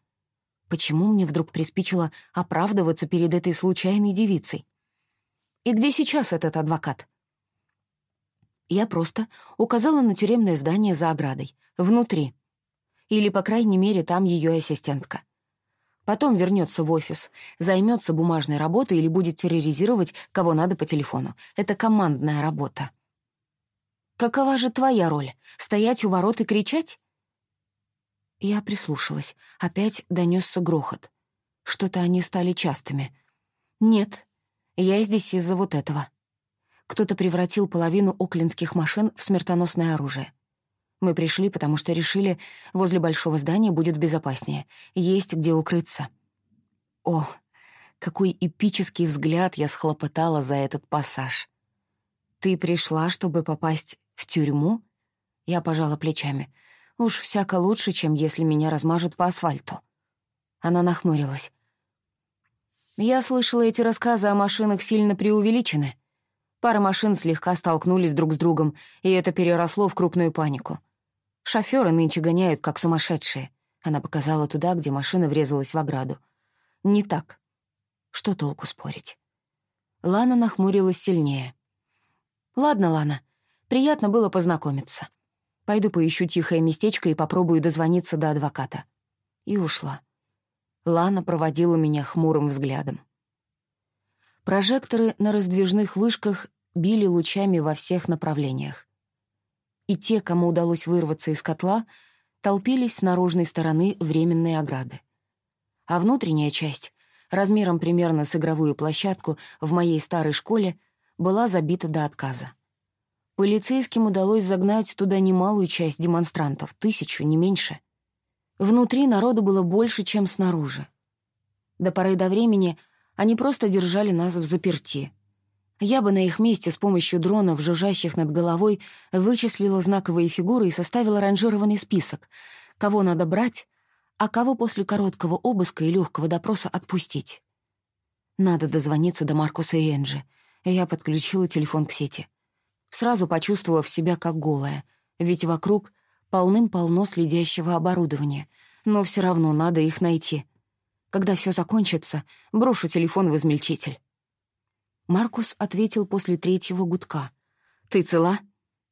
A: Почему мне вдруг приспичило оправдываться перед этой случайной девицей? И где сейчас этот адвокат? Я просто указала на тюремное здание за оградой, внутри. Или, по крайней мере, там ее ассистентка. Потом вернется в офис, займется бумажной работой или будет терроризировать, кого надо по телефону. Это командная работа. Какова же твоя роль? Стоять у ворот и кричать?» Я прислушалась. Опять донесся грохот. Что-то они стали частыми. «Нет, я здесь из-за вот этого». Кто-то превратил половину оклинских машин в смертоносное оружие. Мы пришли, потому что решили, возле большого здания будет безопаснее. Есть где укрыться. О, какой эпический взгляд я схлопотала за этот пассаж. Ты пришла, чтобы попасть «В тюрьму?» Я пожала плечами. «Уж всяко лучше, чем если меня размажут по асфальту». Она нахмурилась. «Я слышала, эти рассказы о машинах сильно преувеличены. Пара машин слегка столкнулись друг с другом, и это переросло в крупную панику. Шофёры нынче гоняют, как сумасшедшие». Она показала туда, где машина врезалась в ограду. «Не так. Что толку спорить?» Лана нахмурилась сильнее. «Ладно, Лана, Приятно было познакомиться. Пойду поищу тихое местечко и попробую дозвониться до адвоката. И ушла. Лана проводила меня хмурым взглядом. Прожекторы на раздвижных вышках били лучами во всех направлениях. И те, кому удалось вырваться из котла, толпились с наружной стороны временной ограды. А внутренняя часть, размером примерно с игровую площадку в моей старой школе, была забита до отказа. Полицейским удалось загнать туда немалую часть демонстрантов, тысячу, не меньше. Внутри народу было больше, чем снаружи. До поры до времени они просто держали нас в заперти. Я бы на их месте с помощью дронов, жужжащих над головой, вычислила знаковые фигуры и составила ранжированный список, кого надо брать, а кого после короткого обыска и легкого допроса отпустить. Надо дозвониться до Маркуса и Энджи. Я подключила телефон к сети сразу почувствовав себя как голая, ведь вокруг полным-полно следящего оборудования, но все равно надо их найти. Когда все закончится, брошу телефон в измельчитель. Маркус ответил после третьего гудка. «Ты цела?»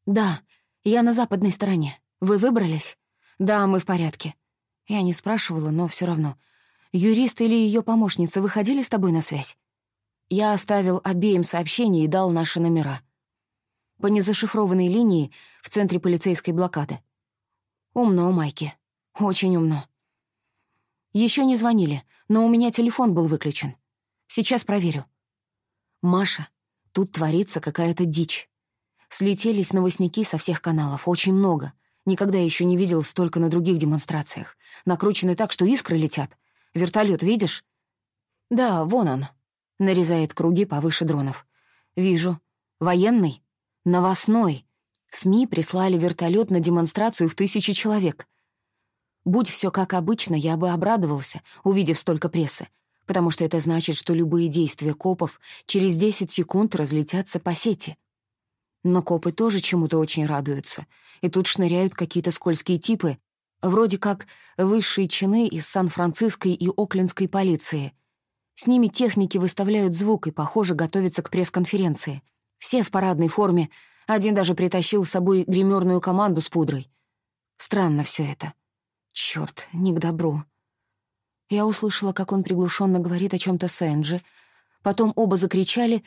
A: «Да, я на западной стороне. Вы выбрались?» «Да, мы в порядке». Я не спрашивала, но все равно. «Юрист или ее помощница выходили с тобой на связь?» Я оставил обеим сообщения и дал наши номера — по незашифрованной линии в центре полицейской блокады. Умно, Майки. Очень умно. Еще не звонили, но у меня телефон был выключен. Сейчас проверю. Маша, тут творится какая-то дичь. Слетелись новостники со всех каналов, очень много. Никогда еще не видел столько на других демонстрациях. Накручены так, что искры летят. Вертолет видишь? Да, вон он. Нарезает круги повыше дронов. Вижу. Военный? Новостной. СМИ прислали вертолет на демонстрацию в тысячи человек. Будь все как обычно, я бы обрадовался, увидев столько прессы, потому что это значит, что любые действия копов через 10 секунд разлетятся по сети. Но копы тоже чему-то очень радуются, и тут шныряют какие-то скользкие типы, вроде как высшие чины из Сан-Франциской и Оклендской полиции. С ними техники выставляют звук и, похоже, готовятся к пресс-конференции — все в парадной форме, один даже притащил с собой гримерную команду с пудрой. Странно все это. Черт, не к добру. Я услышала, как он приглушенно говорит о чем то с Энджи. Потом оба закричали,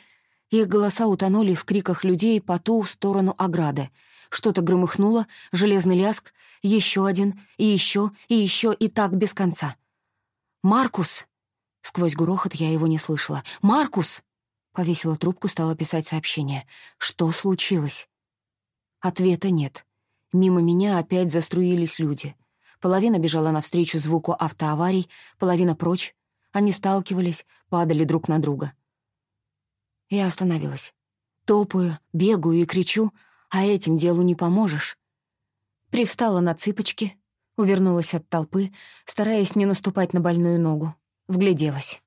A: их голоса утонули в криках людей по ту сторону ограды. Что-то громыхнуло, железный ляск, еще один, и еще, и еще, и так без конца. «Маркус!» Сквозь грохот я его не слышала. «Маркус!» Повесила трубку, стала писать сообщение. «Что случилось?» Ответа нет. Мимо меня опять заструились люди. Половина бежала навстречу звуку автоаварий, половина прочь. Они сталкивались, падали друг на друга. Я остановилась. Топаю, бегаю и кричу, а этим делу не поможешь. Привстала на цыпочки, увернулась от толпы, стараясь не наступать на больную ногу. Вгляделась.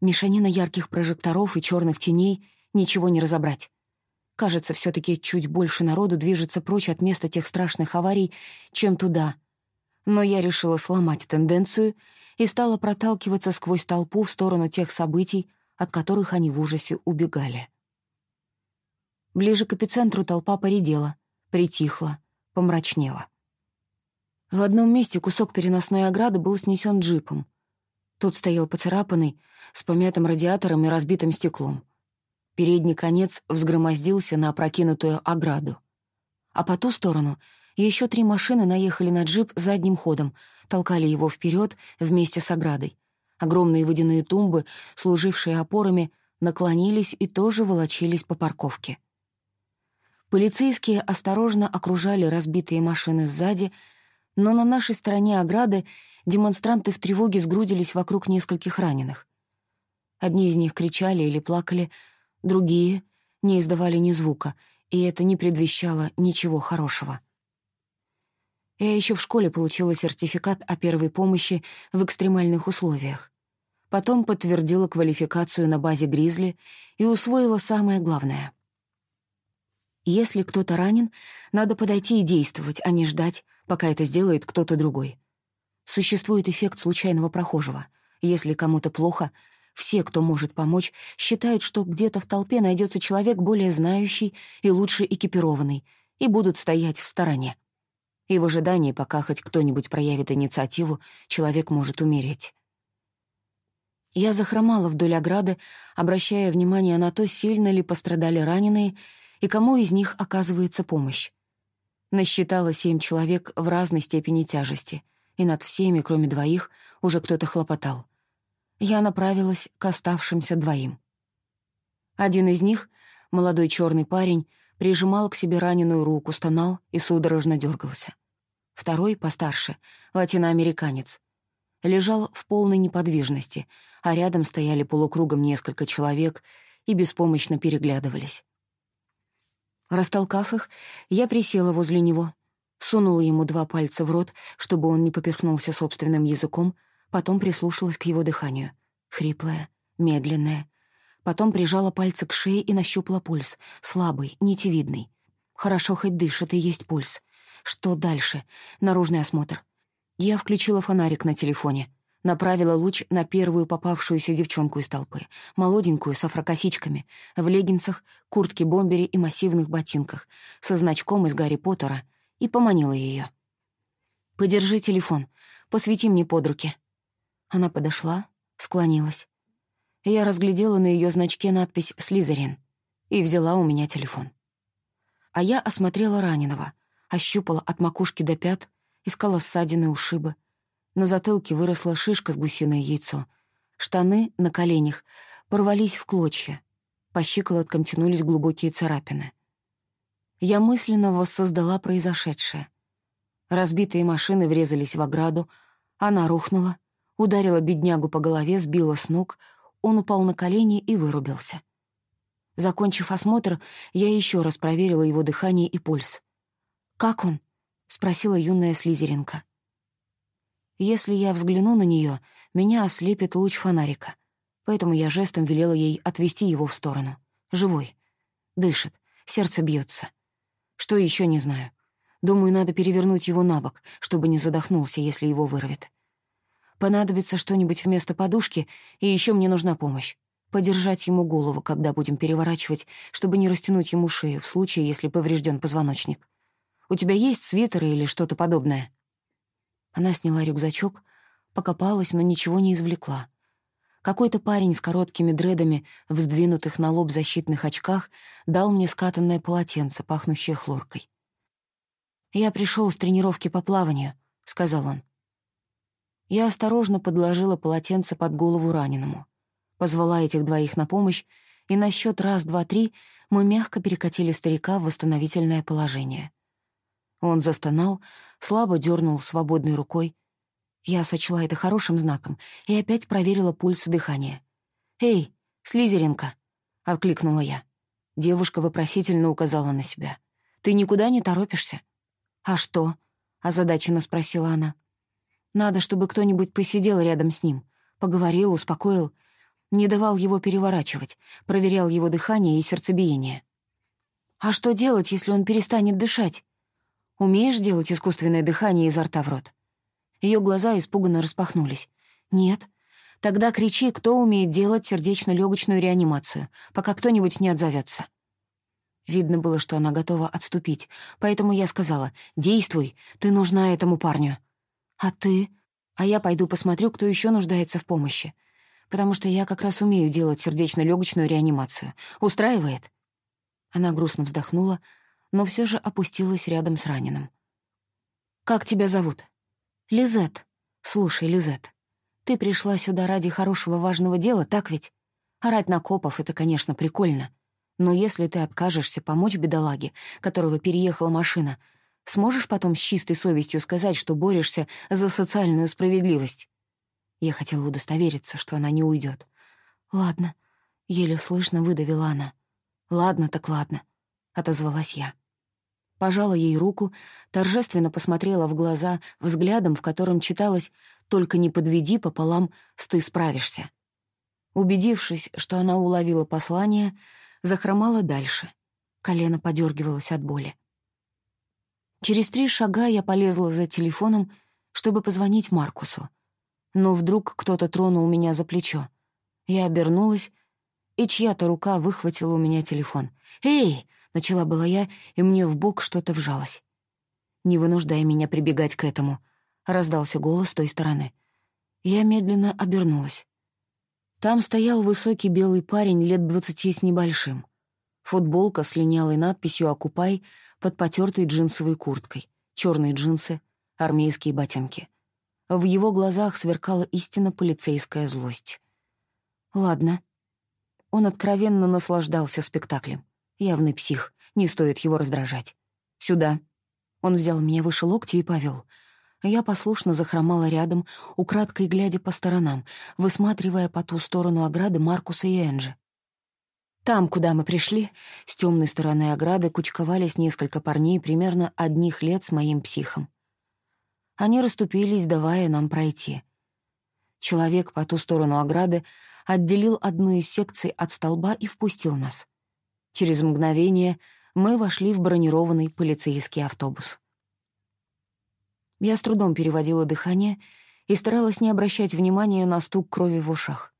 A: Мешанина ярких прожекторов и черных теней ничего не разобрать. Кажется, все таки чуть больше народу движется прочь от места тех страшных аварий, чем туда. Но я решила сломать тенденцию и стала проталкиваться сквозь толпу в сторону тех событий, от которых они в ужасе убегали. Ближе к эпицентру толпа поредела, притихла, помрачнела. В одном месте кусок переносной ограды был снесен джипом. Тот стоял поцарапанный, с помятым радиатором и разбитым стеклом. Передний конец взгромоздился на опрокинутую ограду. А по ту сторону еще три машины наехали на джип задним ходом, толкали его вперед вместе с оградой. Огромные водяные тумбы, служившие опорами, наклонились и тоже волочились по парковке. Полицейские осторожно окружали разбитые машины сзади, но на нашей стороне ограды демонстранты в тревоге сгрудились вокруг нескольких раненых. Одни из них кричали или плакали, другие не издавали ни звука, и это не предвещало ничего хорошего. Я еще в школе получила сертификат о первой помощи в экстремальных условиях. Потом подтвердила квалификацию на базе «Гризли» и усвоила самое главное. Если кто-то ранен, надо подойти и действовать, а не ждать, пока это сделает кто-то другой. Существует эффект случайного прохожего. Если кому-то плохо — все, кто может помочь, считают, что где-то в толпе найдется человек более знающий и лучше экипированный, и будут стоять в стороне. И в ожидании, пока хоть кто-нибудь проявит инициативу, человек может умереть. Я захромала вдоль ограды, обращая внимание на то, сильно ли пострадали раненые и кому из них оказывается помощь. Насчитала семь человек в разной степени тяжести, и над всеми, кроме двоих, уже кто-то хлопотал. Я направилась к оставшимся двоим. Один из них, молодой черный парень, прижимал к себе раненую руку, стонал и судорожно дергался. Второй, постарше, латиноамериканец, лежал в полной неподвижности, а рядом стояли полукругом несколько человек и беспомощно переглядывались. Растолкав их, я присела возле него, сунула ему два пальца в рот, чтобы он не поперхнулся собственным языком, потом прислушалась к его дыханию. Хриплое, медленное. Потом прижала пальцы к шее и нащупала пульс. Слабый, нитевидный. Хорошо хоть дышит и есть пульс. Что дальше? Наружный осмотр. Я включила фонарик на телефоне. Направила луч на первую попавшуюся девчонку из толпы, молоденькую, с афрокосичками, в леггинсах, куртке-бомбере и массивных ботинках, со значком из Гарри Поттера, и поманила ее. «Подержи телефон, посвети мне под руки». Она подошла, склонилась. Я разглядела на ее значке надпись «Слизерин» и взяла у меня телефон. А я осмотрела раненого, ощупала от макушки до пят, искала ссадины, ушибы — на затылке выросла шишка с гусиное яйцо. Штаны на коленях порвались в клочья. По щиколоткам тянулись глубокие царапины. Я мысленно воссоздала произошедшее. Разбитые машины врезались в ограду, она рухнула, ударила беднягу по голове, сбила с ног, он упал на колени и вырубился. Закончив осмотр, я еще раз проверила его дыхание и пульс. «Как он?» — спросила юная слизеринка. Если я взгляну на нее, меня ослепит луч фонарика. Поэтому я жестом велела ей отвести его в сторону. Живой. Дышит. Сердце бьется. Что еще не знаю. Думаю, надо перевернуть его на бок, чтобы не задохнулся, если его вырвет. Понадобится что-нибудь вместо подушки, и еще мне нужна помощь. Подержать ему голову, когда будем переворачивать, чтобы не растянуть ему шею в случае, если поврежден позвоночник. У тебя есть свитеры или что-то подобное?» Она сняла рюкзачок, покопалась, но ничего не извлекла. Какой-то парень с короткими дредами, в сдвинутых на лоб защитных очках, дал мне скатанное полотенце, пахнущее хлоркой. «Я пришел с тренировки по плаванию», — сказал он. Я осторожно подложила полотенце под голову раненому. Позвала этих двоих на помощь, и на счет раз, два, три мы мягко перекатили старика в восстановительное положение. Он застонал, слабо дернул свободной рукой. Я сочла это хорошим знаком и опять проверила пульс и дыхание. «Эй, Слизеринка!» — откликнула я. Девушка вопросительно указала на себя. «Ты никуда не торопишься?» «А что?» — озадаченно спросила она. «Надо, чтобы кто-нибудь посидел рядом с ним, поговорил, успокоил, не давал его переворачивать, проверял его дыхание и сердцебиение». «А что делать, если он перестанет дышать?» Умеешь делать искусственное дыхание изо рта в рот?» Ее глаза испуганно распахнулись. «Нет. Тогда кричи, кто умеет делать сердечно-легочную реанимацию, пока кто-нибудь не отзовется. Видно было, что она готова отступить, поэтому я сказала «Действуй, ты нужна этому парню». «А ты?» «А я пойду посмотрю, кто еще нуждается в помощи. Потому что я как раз умею делать сердечно-легочную реанимацию. Устраивает?» Она грустно вздохнула, но все же опустилась рядом с раненым. «Как тебя зовут?» «Лизет. Слушай, Лизет, ты пришла сюда ради хорошего важного дела, так ведь? Орать на копов — это, конечно, прикольно. Но если ты откажешься помочь бедолаге, которого переехала машина, сможешь потом с чистой совестью сказать, что борешься за социальную справедливость?» Я хотела удостовериться, что она не уйдет. «Ладно», — еле слышно выдавила она. «Ладно так ладно», — отозвалась я пожала ей руку, торжественно посмотрела в глаза взглядом, в котором читалось «Только не подведи пополам, с ты справишься». Убедившись, что она уловила послание, захромала дальше. Колено подергивалось от боли. Через три шага я полезла за телефоном, чтобы позвонить Маркусу. Но вдруг кто-то тронул меня за плечо. Я обернулась, и чья-то рука выхватила у меня телефон. «Эй!» Начала была я, и мне в бок что-то вжалось. «Не вынуждай меня прибегать к этому», — раздался голос той стороны. Я медленно обернулась. Там стоял высокий белый парень лет двадцати с небольшим. Футболка с линялой надписью «Окупай» под потертой джинсовой курткой, черные джинсы, армейские ботинки. В его глазах сверкала истинно полицейская злость. Ладно. Он откровенно наслаждался спектаклем. Явный псих, не стоит его раздражать. «Сюда». Он взял меня выше локти и повел. Я послушно захромала рядом, украдкой глядя по сторонам, высматривая по ту сторону ограды Маркуса и Энджи. Там, куда мы пришли, с темной стороны ограды кучковались несколько парней примерно одних лет с моим психом. Они расступились, давая нам пройти. Человек по ту сторону ограды отделил одну из секций от столба и впустил нас. Через мгновение мы вошли в бронированный полицейский автобус. Я с трудом переводила дыхание и старалась не обращать внимания на стук крови в ушах.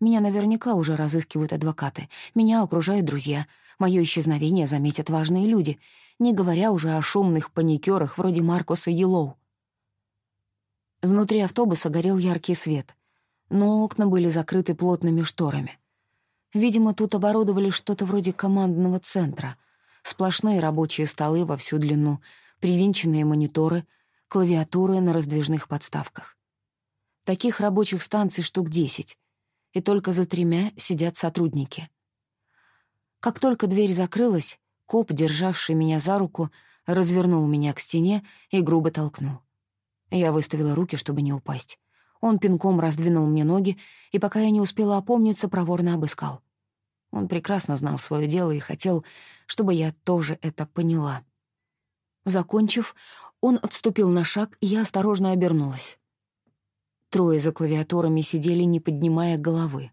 A: Меня наверняка уже разыскивают адвокаты, меня окружают друзья, мое исчезновение заметят важные люди, не говоря уже о шумных паникерах вроде Маркуса Елоу. Внутри автобуса горел яркий свет, но окна были закрыты плотными шторами. Видимо, тут оборудовали что-то вроде командного центра. Сплошные рабочие столы во всю длину, привинченные мониторы, клавиатуры на раздвижных подставках. Таких рабочих станций штук десять, и только за тремя сидят сотрудники. Как только дверь закрылась, коп, державший меня за руку, развернул меня к стене и грубо толкнул. Я выставила руки, чтобы не упасть. Он пинком раздвинул мне ноги, и пока я не успела опомниться, проворно обыскал. Он прекрасно знал свое дело и хотел, чтобы я тоже это поняла. Закончив, он отступил на шаг, и я осторожно обернулась. Трое за клавиатурами сидели, не поднимая головы.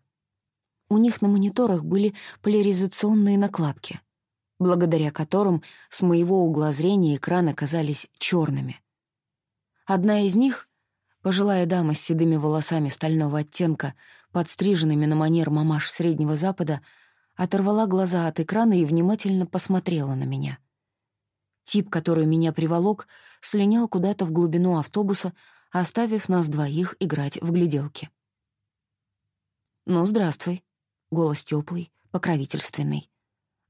A: У них на мониторах были поляризационные накладки, благодаря которым с моего угла зрения экраны казались черными. Одна из них Пожилая дама с седыми волосами стального оттенка, подстриженными на манер мамаш Среднего Запада, оторвала глаза от экрана и внимательно посмотрела на меня. Тип, который меня приволок, слинял куда-то в глубину автобуса, оставив нас двоих играть в гляделки. «Ну, здравствуй», — голос теплый, покровительственный.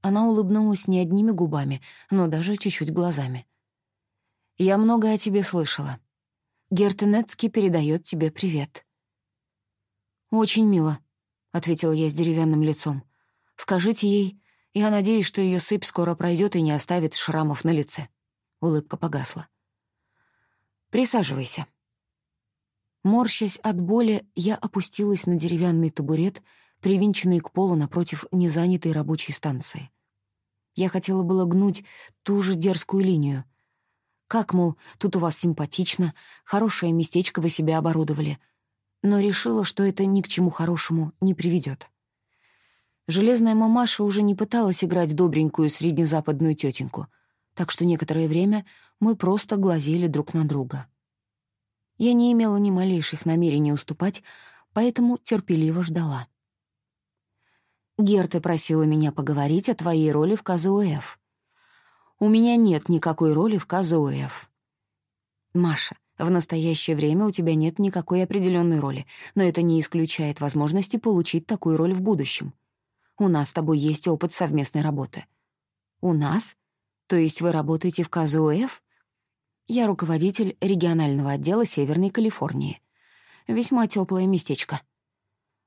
A: Она улыбнулась не одними губами, но даже чуть-чуть глазами. «Я много о тебе слышала. Гертенецкий передает тебе привет». «Очень мило», — ответила я с деревянным лицом. «Скажите ей, я надеюсь, что ее сыпь скоро пройдет и не оставит шрамов на лице». Улыбка погасла. «Присаживайся». Морщась от боли, я опустилась на деревянный табурет, привинченный к полу напротив незанятой рабочей станции. Я хотела было гнуть ту же дерзкую линию — как, мол, тут у вас симпатично, хорошее местечко вы себе оборудовали. Но решила, что это ни к чему хорошему не приведет. Железная мамаша уже не пыталась играть добренькую среднезападную тетеньку, так что некоторое время мы просто глазели друг на друга. Я не имела ни малейших намерений уступать, поэтому терпеливо ждала. Герта просила меня поговорить о твоей роли в КЗУФ. У меня нет никакой роли в КЗОФ. Маша, в настоящее время у тебя нет никакой определенной роли, но это не исключает возможности получить такую роль в будущем. У нас с тобой есть опыт совместной работы. У нас? То есть вы работаете в КЗОФ? Я руководитель регионального отдела Северной Калифорнии. Весьма теплое местечко.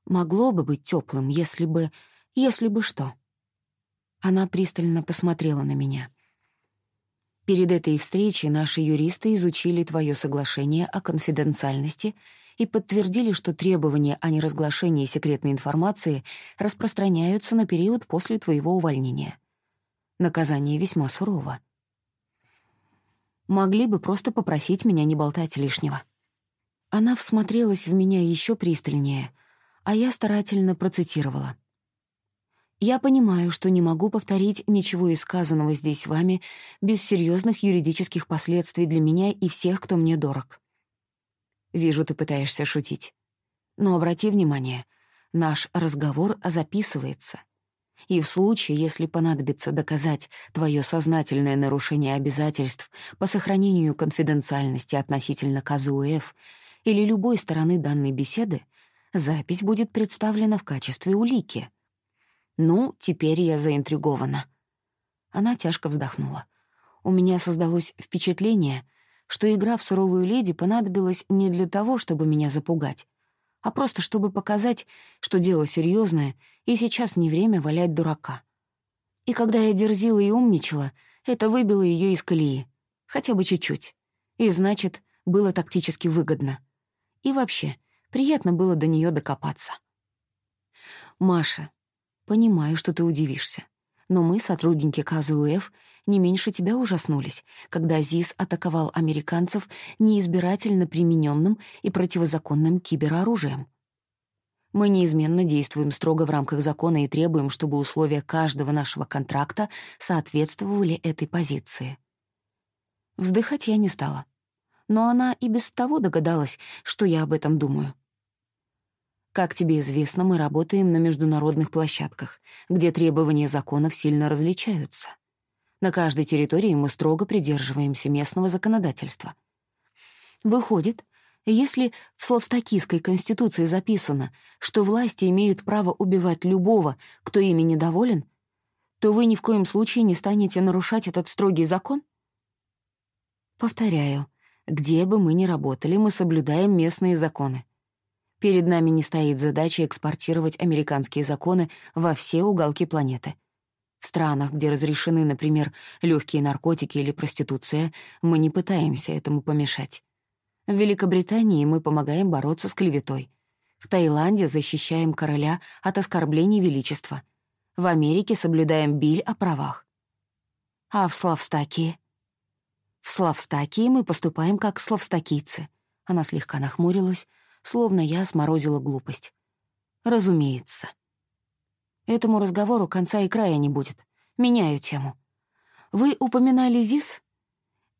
A: Могло бы быть теплым, если бы... Если бы что. Она пристально посмотрела на меня. Перед этой встречей наши юристы изучили твое соглашение о конфиденциальности и подтвердили, что требования о неразглашении секретной информации распространяются на период после твоего увольнения. Наказание весьма сурово. Могли бы просто попросить меня не болтать лишнего. Она всмотрелась в меня еще пристальнее, а я старательно процитировала — я понимаю, что не могу повторить ничего из сказанного здесь вами без серьезных юридических последствий для меня и всех, кто мне дорог. Вижу, ты пытаешься шутить. Но обрати внимание, наш разговор записывается. И в случае, если понадобится доказать твое сознательное нарушение обязательств по сохранению конфиденциальности относительно КЗУФ или любой стороны данной беседы, запись будет представлена в качестве улики. Ну, теперь я заинтригована. Она тяжко вздохнула. У меня создалось впечатление, что игра в суровую леди понадобилась не для того, чтобы меня запугать, а просто чтобы показать, что дело серьезное, и сейчас не время валять дурака. И когда я дерзила и умничала, это выбило ее из колеи. Хотя бы чуть-чуть. И значит, было тактически выгодно. И вообще, приятно было до нее докопаться. «Маша, понимаю, что ты удивишься, но мы, сотрудники КЗУФ, не меньше тебя ужаснулись, когда ЗИС атаковал американцев неизбирательно примененным и противозаконным кибероружием. Мы неизменно действуем строго в рамках закона и требуем, чтобы условия каждого нашего контракта соответствовали этой позиции. Вздыхать я не стала. Но она и без того догадалась, что я об этом думаю. Как тебе известно, мы работаем на международных площадках, где требования законов сильно различаются. На каждой территории мы строго придерживаемся местного законодательства. Выходит, если в Славстакийской конституции записано, что власти имеют право убивать любого, кто ими недоволен, то вы ни в коем случае не станете нарушать этот строгий закон? Повторяю, где бы мы ни работали, мы соблюдаем местные законы. Перед нами не стоит задача экспортировать американские законы во все уголки планеты — в странах, где разрешены, например, легкие наркотики или проституция, мы не пытаемся этому помешать. В Великобритании мы помогаем бороться с клеветой. В Таиланде защищаем короля от оскорблений величества. В Америке соблюдаем биль о правах. А в Славстакии? В Славстакии мы поступаем как славстакийцы. Она слегка нахмурилась, словно я сморозила глупость. Разумеется. Этому разговору конца и края не будет. Меняю тему. Вы упоминали ЗИС?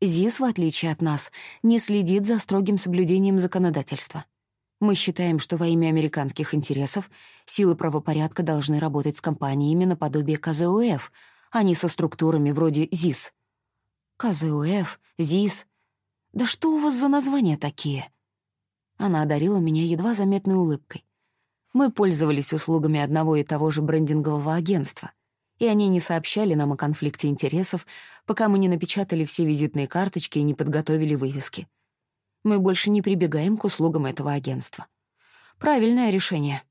A: ЗИС, в отличие от нас, не следит за строгим соблюдением законодательства. Мы считаем, что во имя американских интересов силы правопорядка должны работать с компаниями наподобие КЗУФ, а не со структурами вроде ЗИС. КЗУФ, ЗИС. Да что у вас за названия такие? Она одарила меня едва заметной улыбкой. Мы пользовались услугами одного и того же брендингового агентства, и они не сообщали нам о конфликте интересов, пока мы не напечатали все визитные карточки и не подготовили вывески. Мы больше не прибегаем к услугам этого агентства. Правильное решение.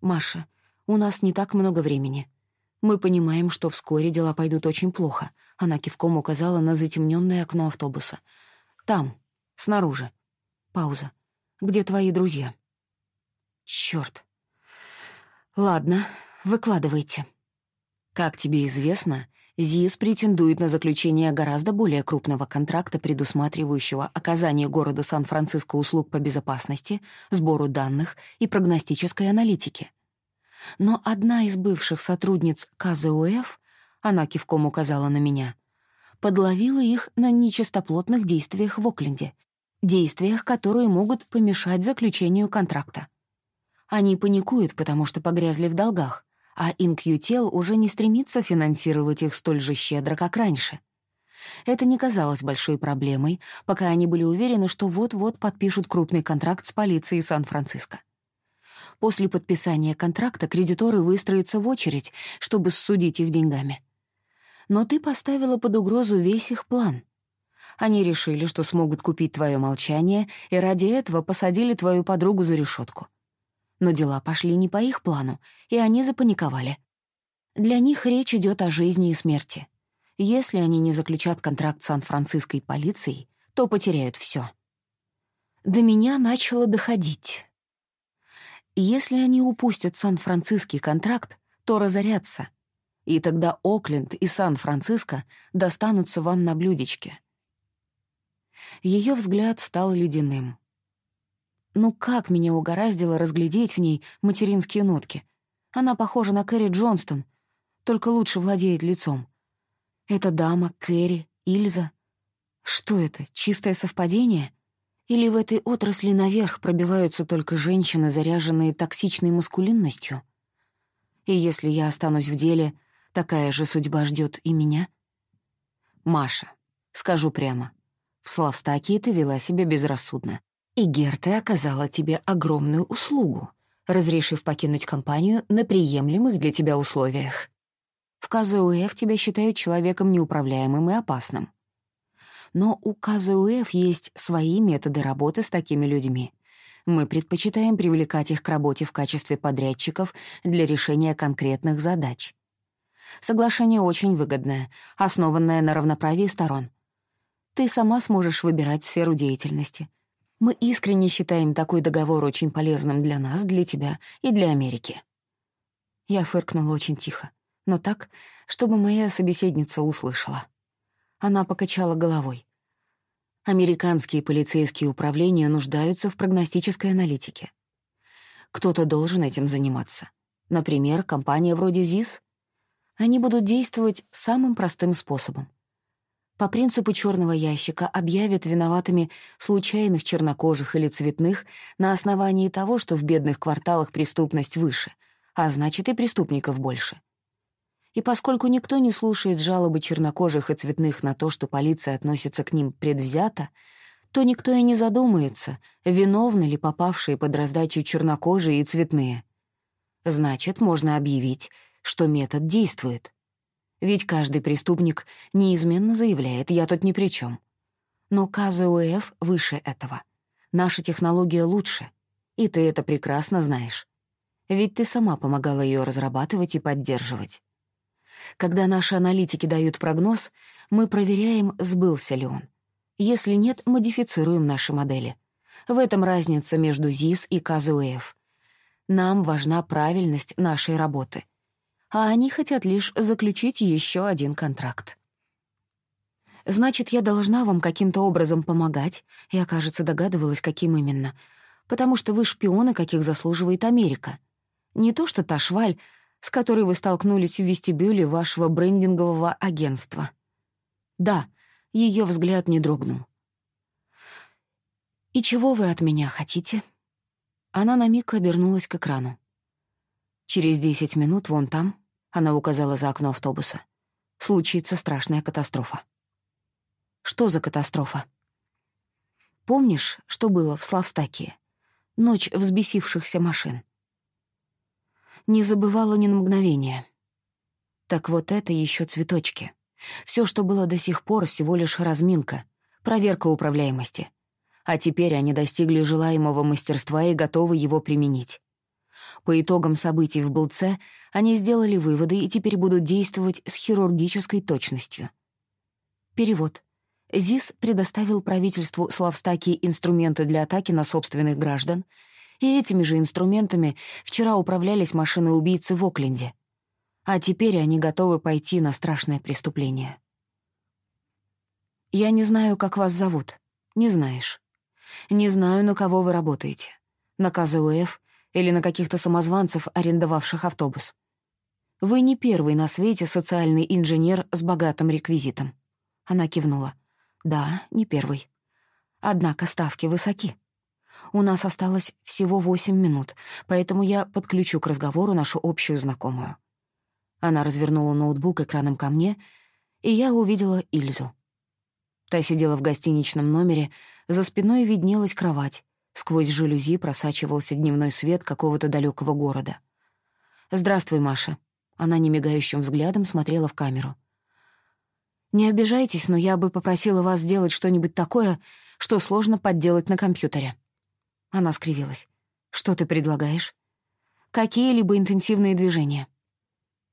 A: Маша, у нас не так много времени. Мы понимаем, что вскоре дела пойдут очень плохо. Она кивком указала на затемненное окно автобуса. Там, снаружи. Пауза. Где твои друзья? Чёрт. Ладно, выкладывайте. Как тебе известно, ЗИС претендует на заключение гораздо более крупного контракта, предусматривающего оказание городу Сан-Франциско услуг по безопасности, сбору данных и прогностической аналитике. Но одна из бывших сотрудниц КЗУФ, она кивком указала на меня, подловила их на нечистоплотных действиях в Окленде, действиях, которые могут помешать заключению контракта. Они паникуют, потому что погрязли в долгах, а InQtel уже не стремится финансировать их столь же щедро, как раньше. Это не казалось большой проблемой, пока они были уверены, что вот-вот подпишут крупный контракт с полицией Сан-Франциско. После подписания контракта кредиторы выстроятся в очередь, чтобы судить их деньгами. Но ты поставила под угрозу весь их план. Они решили, что смогут купить твое молчание, и ради этого посадили твою подругу за решетку. Но дела пошли не по их плану, и они запаниковали. Для них речь идет о жизни и смерти. Если они не заключат контракт с Сан-Франциской полицией, то потеряют все. До меня начало доходить. Если они упустят Сан-Франциский контракт, то разорятся, и тогда Окленд и Сан-Франциско достанутся вам на блюдечке. Ее взгляд стал ледяным. Ну как меня угораздило разглядеть в ней материнские нотки? Она похожа на Кэрри Джонстон, только лучше владеет лицом. Эта дама, Кэрри, Ильза. Что это, чистое совпадение? Или в этой отрасли наверх пробиваются только женщины, заряженные токсичной маскулинностью? И если я останусь в деле, такая же судьба ждет и меня? Маша, скажу прямо, в Славстакии ты вела себя безрассудно. И Герта оказала тебе огромную услугу, разрешив покинуть компанию на приемлемых для тебя условиях. В КЗУФ тебя считают человеком неуправляемым и опасным. Но у КЗУФ есть свои методы работы с такими людьми. Мы предпочитаем привлекать их к работе в качестве подрядчиков для решения конкретных задач. Соглашение очень выгодное, основанное на равноправии сторон. Ты сама сможешь выбирать сферу деятельности. Мы искренне считаем такой договор очень полезным для нас, для тебя и для Америки». Я фыркнула очень тихо, но так, чтобы моя собеседница услышала. Она покачала головой. Американские полицейские управления нуждаются в прогностической аналитике. Кто-то должен этим заниматься. Например, компания вроде ЗИС. Они будут действовать самым простым способом по принципу черного ящика объявят виноватыми случайных чернокожих или цветных на основании того, что в бедных кварталах преступность выше, а значит и преступников больше. И поскольку никто не слушает жалобы чернокожих и цветных на то, что полиция относится к ним предвзято, то никто и не задумается, виновны ли попавшие под раздачу чернокожие и цветные. Значит, можно объявить, что метод действует. Ведь каждый преступник неизменно заявляет «я тут ни при чем. Но КЗУФ выше этого. Наша технология лучше, и ты это прекрасно знаешь. Ведь ты сама помогала ее разрабатывать и поддерживать. Когда наши аналитики дают прогноз, мы проверяем, сбылся ли он. Если нет, модифицируем наши модели. В этом разница между ЗИС и КЗУФ. Нам важна правильность нашей работы — а они хотят лишь заключить еще один контракт. Значит, я должна вам каким-то образом помогать, я, кажется, догадывалась, каким именно, потому что вы шпионы, каких заслуживает Америка. Не то что та шваль, с которой вы столкнулись в вестибюле вашего брендингового агентства. Да, ее взгляд не дрогнул. «И чего вы от меня хотите?» Она на миг обернулась к экрану. Через десять минут вон там, она указала за окно автобуса, случится страшная катастрофа. Что за катастрофа? Помнишь, что было в Славстакии? Ночь взбесившихся машин. Не забывала ни на мгновение. Так вот это еще цветочки. Все, что было до сих пор, всего лишь разминка, проверка управляемости. А теперь они достигли желаемого мастерства и готовы его применить. По итогам событий в Былце они сделали выводы и теперь будут действовать с хирургической точностью. Перевод. ЗИС предоставил правительству Славстаки инструменты для атаки на собственных граждан, и этими же инструментами вчера управлялись машины-убийцы в Окленде. А теперь они готовы пойти на страшное преступление. «Я не знаю, как вас зовут. Не знаешь. Не знаю, на кого вы работаете. На КЗУФ или на каких-то самозванцев, арендовавших автобус. Вы не первый на свете социальный инженер с богатым реквизитом. Она кивнула. Да, не первый. Однако ставки высоки. У нас осталось всего восемь минут, поэтому я подключу к разговору нашу общую знакомую. Она развернула ноутбук экраном ко мне, и я увидела Ильзу. Та сидела в гостиничном номере, за спиной виднелась кровать, Сквозь жалюзи просачивался дневной свет какого-то далекого города. «Здравствуй, Маша». Она немигающим взглядом смотрела в камеру. «Не обижайтесь, но я бы попросила вас сделать что-нибудь такое, что сложно подделать на компьютере». Она скривилась. «Что ты предлагаешь?» «Какие-либо интенсивные движения».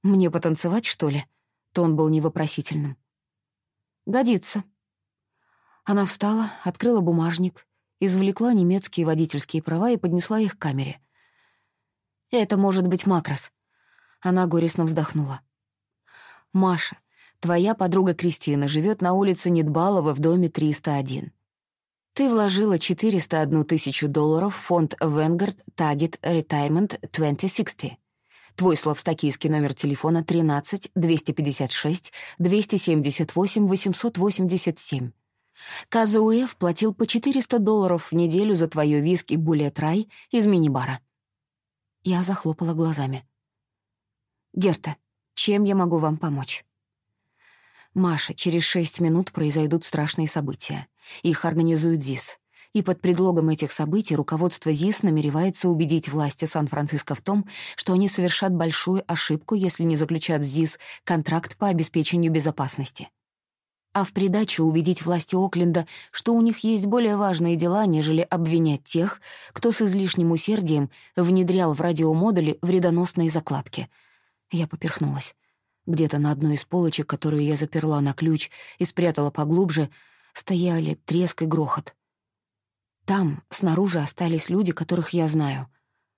A: «Мне потанцевать, что ли?» Тон был невопросительным. «Годится». Она встала, открыла бумажник, извлекла немецкие водительские права и поднесла их к камере. «Это может быть Макрос». Она горестно вздохнула. «Маша, твоя подруга Кристина живет на улице Недбалова в доме 301. Ты вложила 401 тысячу долларов в фонд Vanguard Target Retirement 2060. Твой словстокийский номер телефона 13 256 278 887. КЗУФ платил по 400 долларов в неделю за твое виски Булет Рай из мини-бара. Я захлопала глазами. «Герта, чем я могу вам помочь?» «Маша, через шесть минут произойдут страшные события. Их организует ЗИС. И под предлогом этих событий руководство ЗИС намеревается убедить власти Сан-Франциско в том, что они совершат большую ошибку, если не заключат с ЗИС контракт по обеспечению безопасности. А в придачу убедить власти Окленда, что у них есть более важные дела, нежели обвинять тех, кто с излишним усердием внедрял в радиомодули вредоносные закладки. Я поперхнулась. Где-то на одной из полочек, которую я заперла на ключ и спрятала поглубже, стояли треск и грохот. Там, снаружи, остались люди, которых я знаю.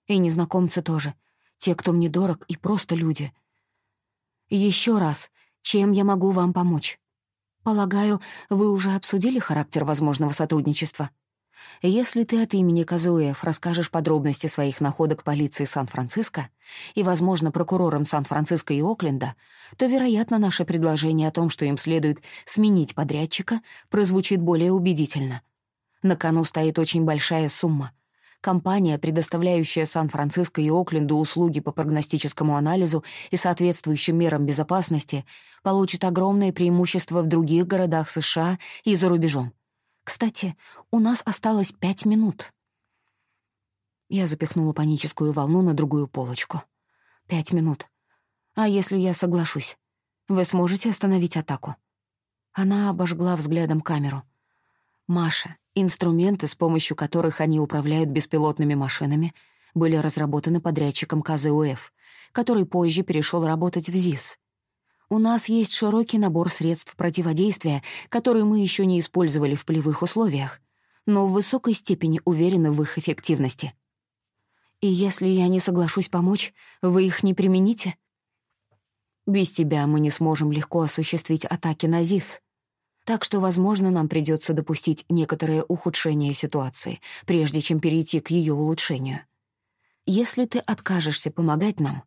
A: И незнакомцы тоже. Те, кто мне дорог, и просто люди. Еще раз, чем я могу вам помочь? Полагаю, вы уже обсудили характер возможного сотрудничества? Если ты от имени Казуэф расскажешь подробности своих находок полиции Сан-Франциско и, возможно, прокурорам Сан-Франциско и Окленда, то, вероятно, наше предложение о том, что им следует сменить подрядчика, прозвучит более убедительно — на кону стоит очень большая сумма. Компания, предоставляющая Сан-Франциско и Окленду услуги по прогностическому анализу и соответствующим мерам безопасности, получит огромное преимущество в других городах США и за рубежом. Кстати, у нас осталось пять минут. Я запихнула паническую волну на другую полочку. Пять минут. А если я соглашусь? Вы сможете остановить атаку? Она обожгла взглядом камеру. Маша, Инструменты, с помощью которых они управляют беспилотными машинами, были разработаны подрядчиком КЗУФ, который позже перешел работать в ЗИС. У нас есть широкий набор средств противодействия, которые мы еще не использовали в полевых условиях, но в высокой степени уверены в их эффективности. И если я не соглашусь помочь, вы их не примените? Без тебя мы не сможем легко осуществить атаки на ЗИС. Так что, возможно, нам придется допустить некоторое ухудшение ситуации, прежде чем перейти к ее улучшению. Если ты откажешься помогать нам,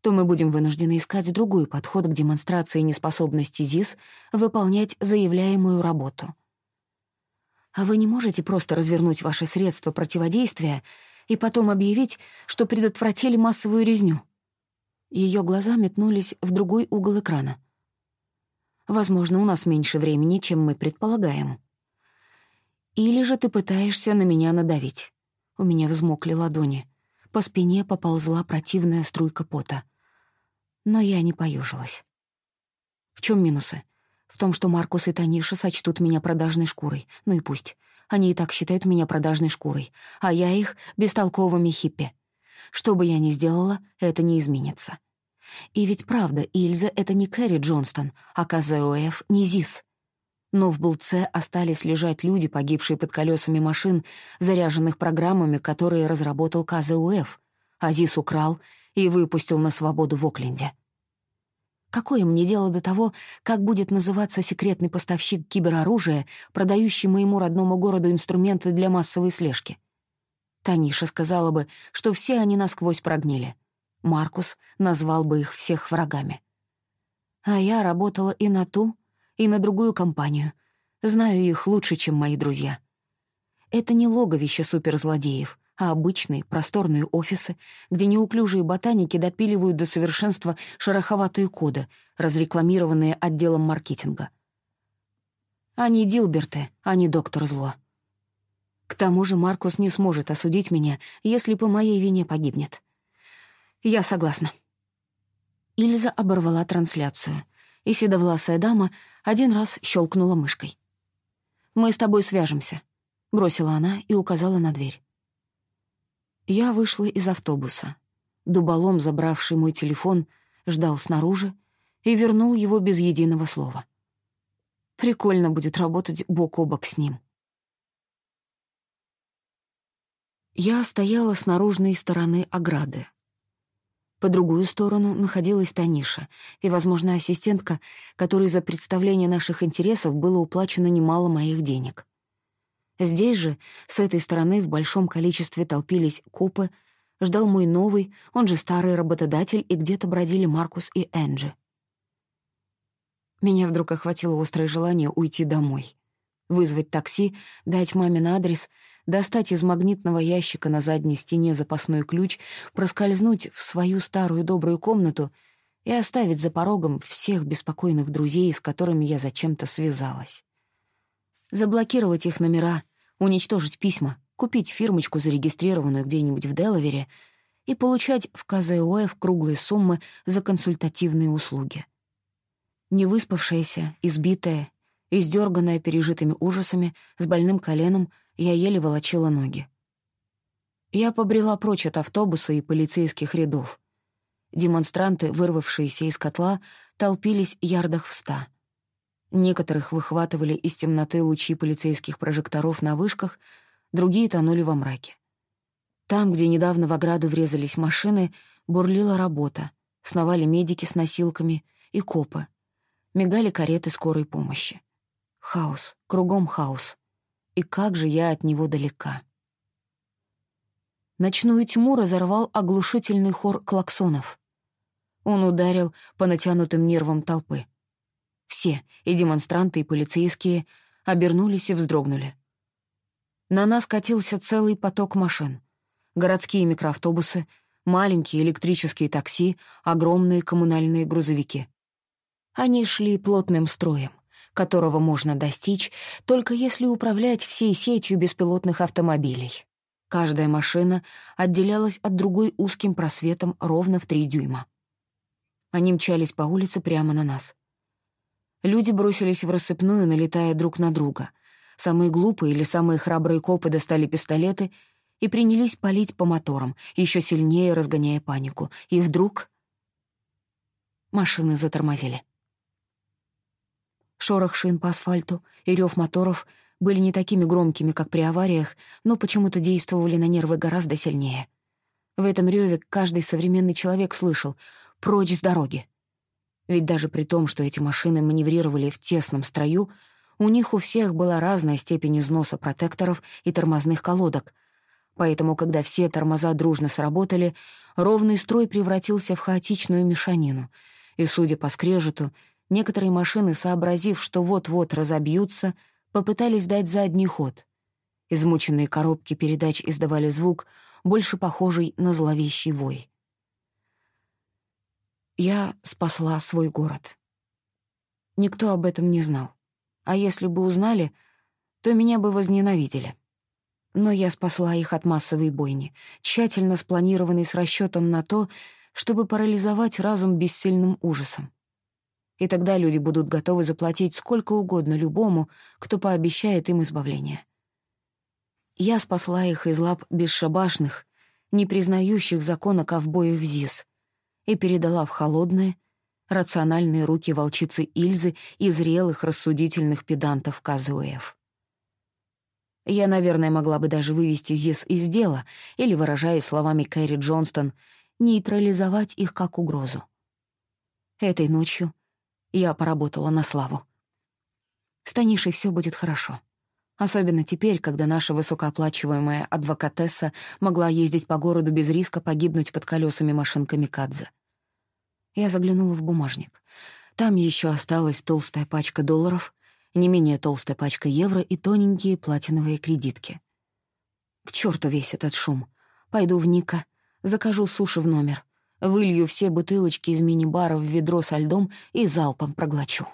A: то мы будем вынуждены искать другой подход к демонстрации неспособности ЗИС выполнять заявляемую работу. А вы не можете просто развернуть ваши средства противодействия и потом объявить, что предотвратили массовую резню. Ее глаза метнулись в другой угол экрана — Возможно, у нас меньше времени, чем мы предполагаем. Или же ты пытаешься на меня надавить. У меня взмокли ладони. По спине поползла противная струйка пота. Но я не поюжилась. В чем минусы? В том, что Маркус и Таниша сочтут меня продажной шкурой. Ну и пусть. Они и так считают меня продажной шкурой, а я их — бестолковыми хиппи. Что бы я ни сделала, это не изменится. И ведь правда, Ильза — это не Кэрри Джонстон, а КЗОФ — не ЗИС. Но в Былце остались лежать люди, погибшие под колесами машин, заряженных программами, которые разработал КЗУФ, а ЗИС украл и выпустил на свободу в Окленде. Какое мне дело до того, как будет называться секретный поставщик кибероружия, продающий моему родному городу инструменты для массовой слежки? Таниша сказала бы, что все они насквозь прогнили. Маркус назвал бы их всех врагами. А я работала и на ту, и на другую компанию. Знаю их лучше, чем мои друзья. Это не логовище суперзлодеев, а обычные просторные офисы, где неуклюжие ботаники допиливают до совершенства шероховатые коды, разрекламированные отделом маркетинга. Они Дилберты, а не доктор зло. К тому же Маркус не сможет осудить меня, если по моей вине погибнет. «Я согласна». Ильза оборвала трансляцию, и седовласая дама один раз щелкнула мышкой. «Мы с тобой свяжемся», — бросила она и указала на дверь. Я вышла из автобуса. Дуболом, забравший мой телефон, ждал снаружи и вернул его без единого слова. Прикольно будет работать бок о бок с ним. Я стояла с наружной стороны ограды, по другую сторону находилась Таниша и, возможно, ассистентка, которой за представление наших интересов было уплачено немало моих денег. Здесь же, с этой стороны, в большом количестве толпились копы, ждал мой новый, он же старый работодатель, и где-то бродили Маркус и Энджи. Меня вдруг охватило острое желание уйти домой. Вызвать такси, дать маме адрес — достать из магнитного ящика на задней стене запасной ключ, проскользнуть в свою старую добрую комнату и оставить за порогом всех беспокойных друзей, с которыми я зачем-то связалась. Заблокировать их номера, уничтожить письма, купить фирмочку, зарегистрированную где-нибудь в Делавере, и получать в КЗОФ круглые суммы за консультативные услуги. Невыспавшаяся, избитая, издерганная пережитыми ужасами, с больным коленом, я еле волочила ноги. Я побрела прочь от автобуса и полицейских рядов. Демонстранты, вырвавшиеся из котла, толпились ярдах в ста. Некоторых выхватывали из темноты лучи полицейских прожекторов на вышках, другие тонули во мраке. Там, где недавно в ограду врезались машины, бурлила работа, сновали медики с носилками и копы, мигали кареты скорой помощи. Хаос, кругом хаос. И как же я от него далека. Ночную тьму разорвал оглушительный хор клаксонов. Он ударил по натянутым нервам толпы. Все, и демонстранты, и полицейские, обернулись и вздрогнули. На нас катился целый поток машин. Городские микроавтобусы, маленькие электрические такси, огромные коммунальные грузовики. Они шли плотным строем, которого можно достичь, только если управлять всей сетью беспилотных автомобилей. Каждая машина отделялась от другой узким просветом ровно в три дюйма. Они мчались по улице прямо на нас. Люди бросились в рассыпную, налетая друг на друга. Самые глупые или самые храбрые копы достали пистолеты и принялись палить по моторам, еще сильнее разгоняя панику. И вдруг машины затормозили. Шорох шин по асфальту и рев моторов были не такими громкими, как при авариях, но почему-то действовали на нервы гораздо сильнее. В этом реве каждый современный человек слышал «прочь с дороги». Ведь даже при том, что эти машины маневрировали в тесном строю, у них у всех была разная степень износа протекторов и тормозных колодок. Поэтому, когда все тормоза дружно сработали, ровный строй превратился в хаотичную мешанину. И, судя по скрежету, некоторые машины, сообразив, что вот-вот разобьются, попытались дать задний ход. Измученные коробки передач издавали звук, больше похожий на зловещий вой. Я спасла свой город. Никто об этом не знал. А если бы узнали, то меня бы возненавидели. Но я спасла их от массовой бойни, тщательно спланированной с расчетом на то, чтобы парализовать разум бессильным ужасом. И тогда люди будут готовы заплатить сколько угодно любому, кто пообещает им избавление. Я спасла их из лап бесшабашных, не признающих закона ковбоев ЗИС, и передала в холодные, рациональные руки волчицы Ильзы и зрелых рассудительных педантов Казуэев. Я, наверное, могла бы даже вывести ЗИС из дела или, выражаясь словами Кэрри Джонстон, нейтрализовать их как угрозу. Этой ночью я поработала на славу. С Танишей все будет хорошо. Особенно теперь, когда наша высокооплачиваемая адвокатесса могла ездить по городу без риска погибнуть под колесами машин Камикадзе. Я заглянула в бумажник. Там еще осталась толстая пачка долларов, не менее толстая пачка евро и тоненькие платиновые кредитки. К черту весь этот шум. Пойду в Ника, закажу суши в номер, вылью все бутылочки из мини-бара в ведро со льдом и залпом проглочу.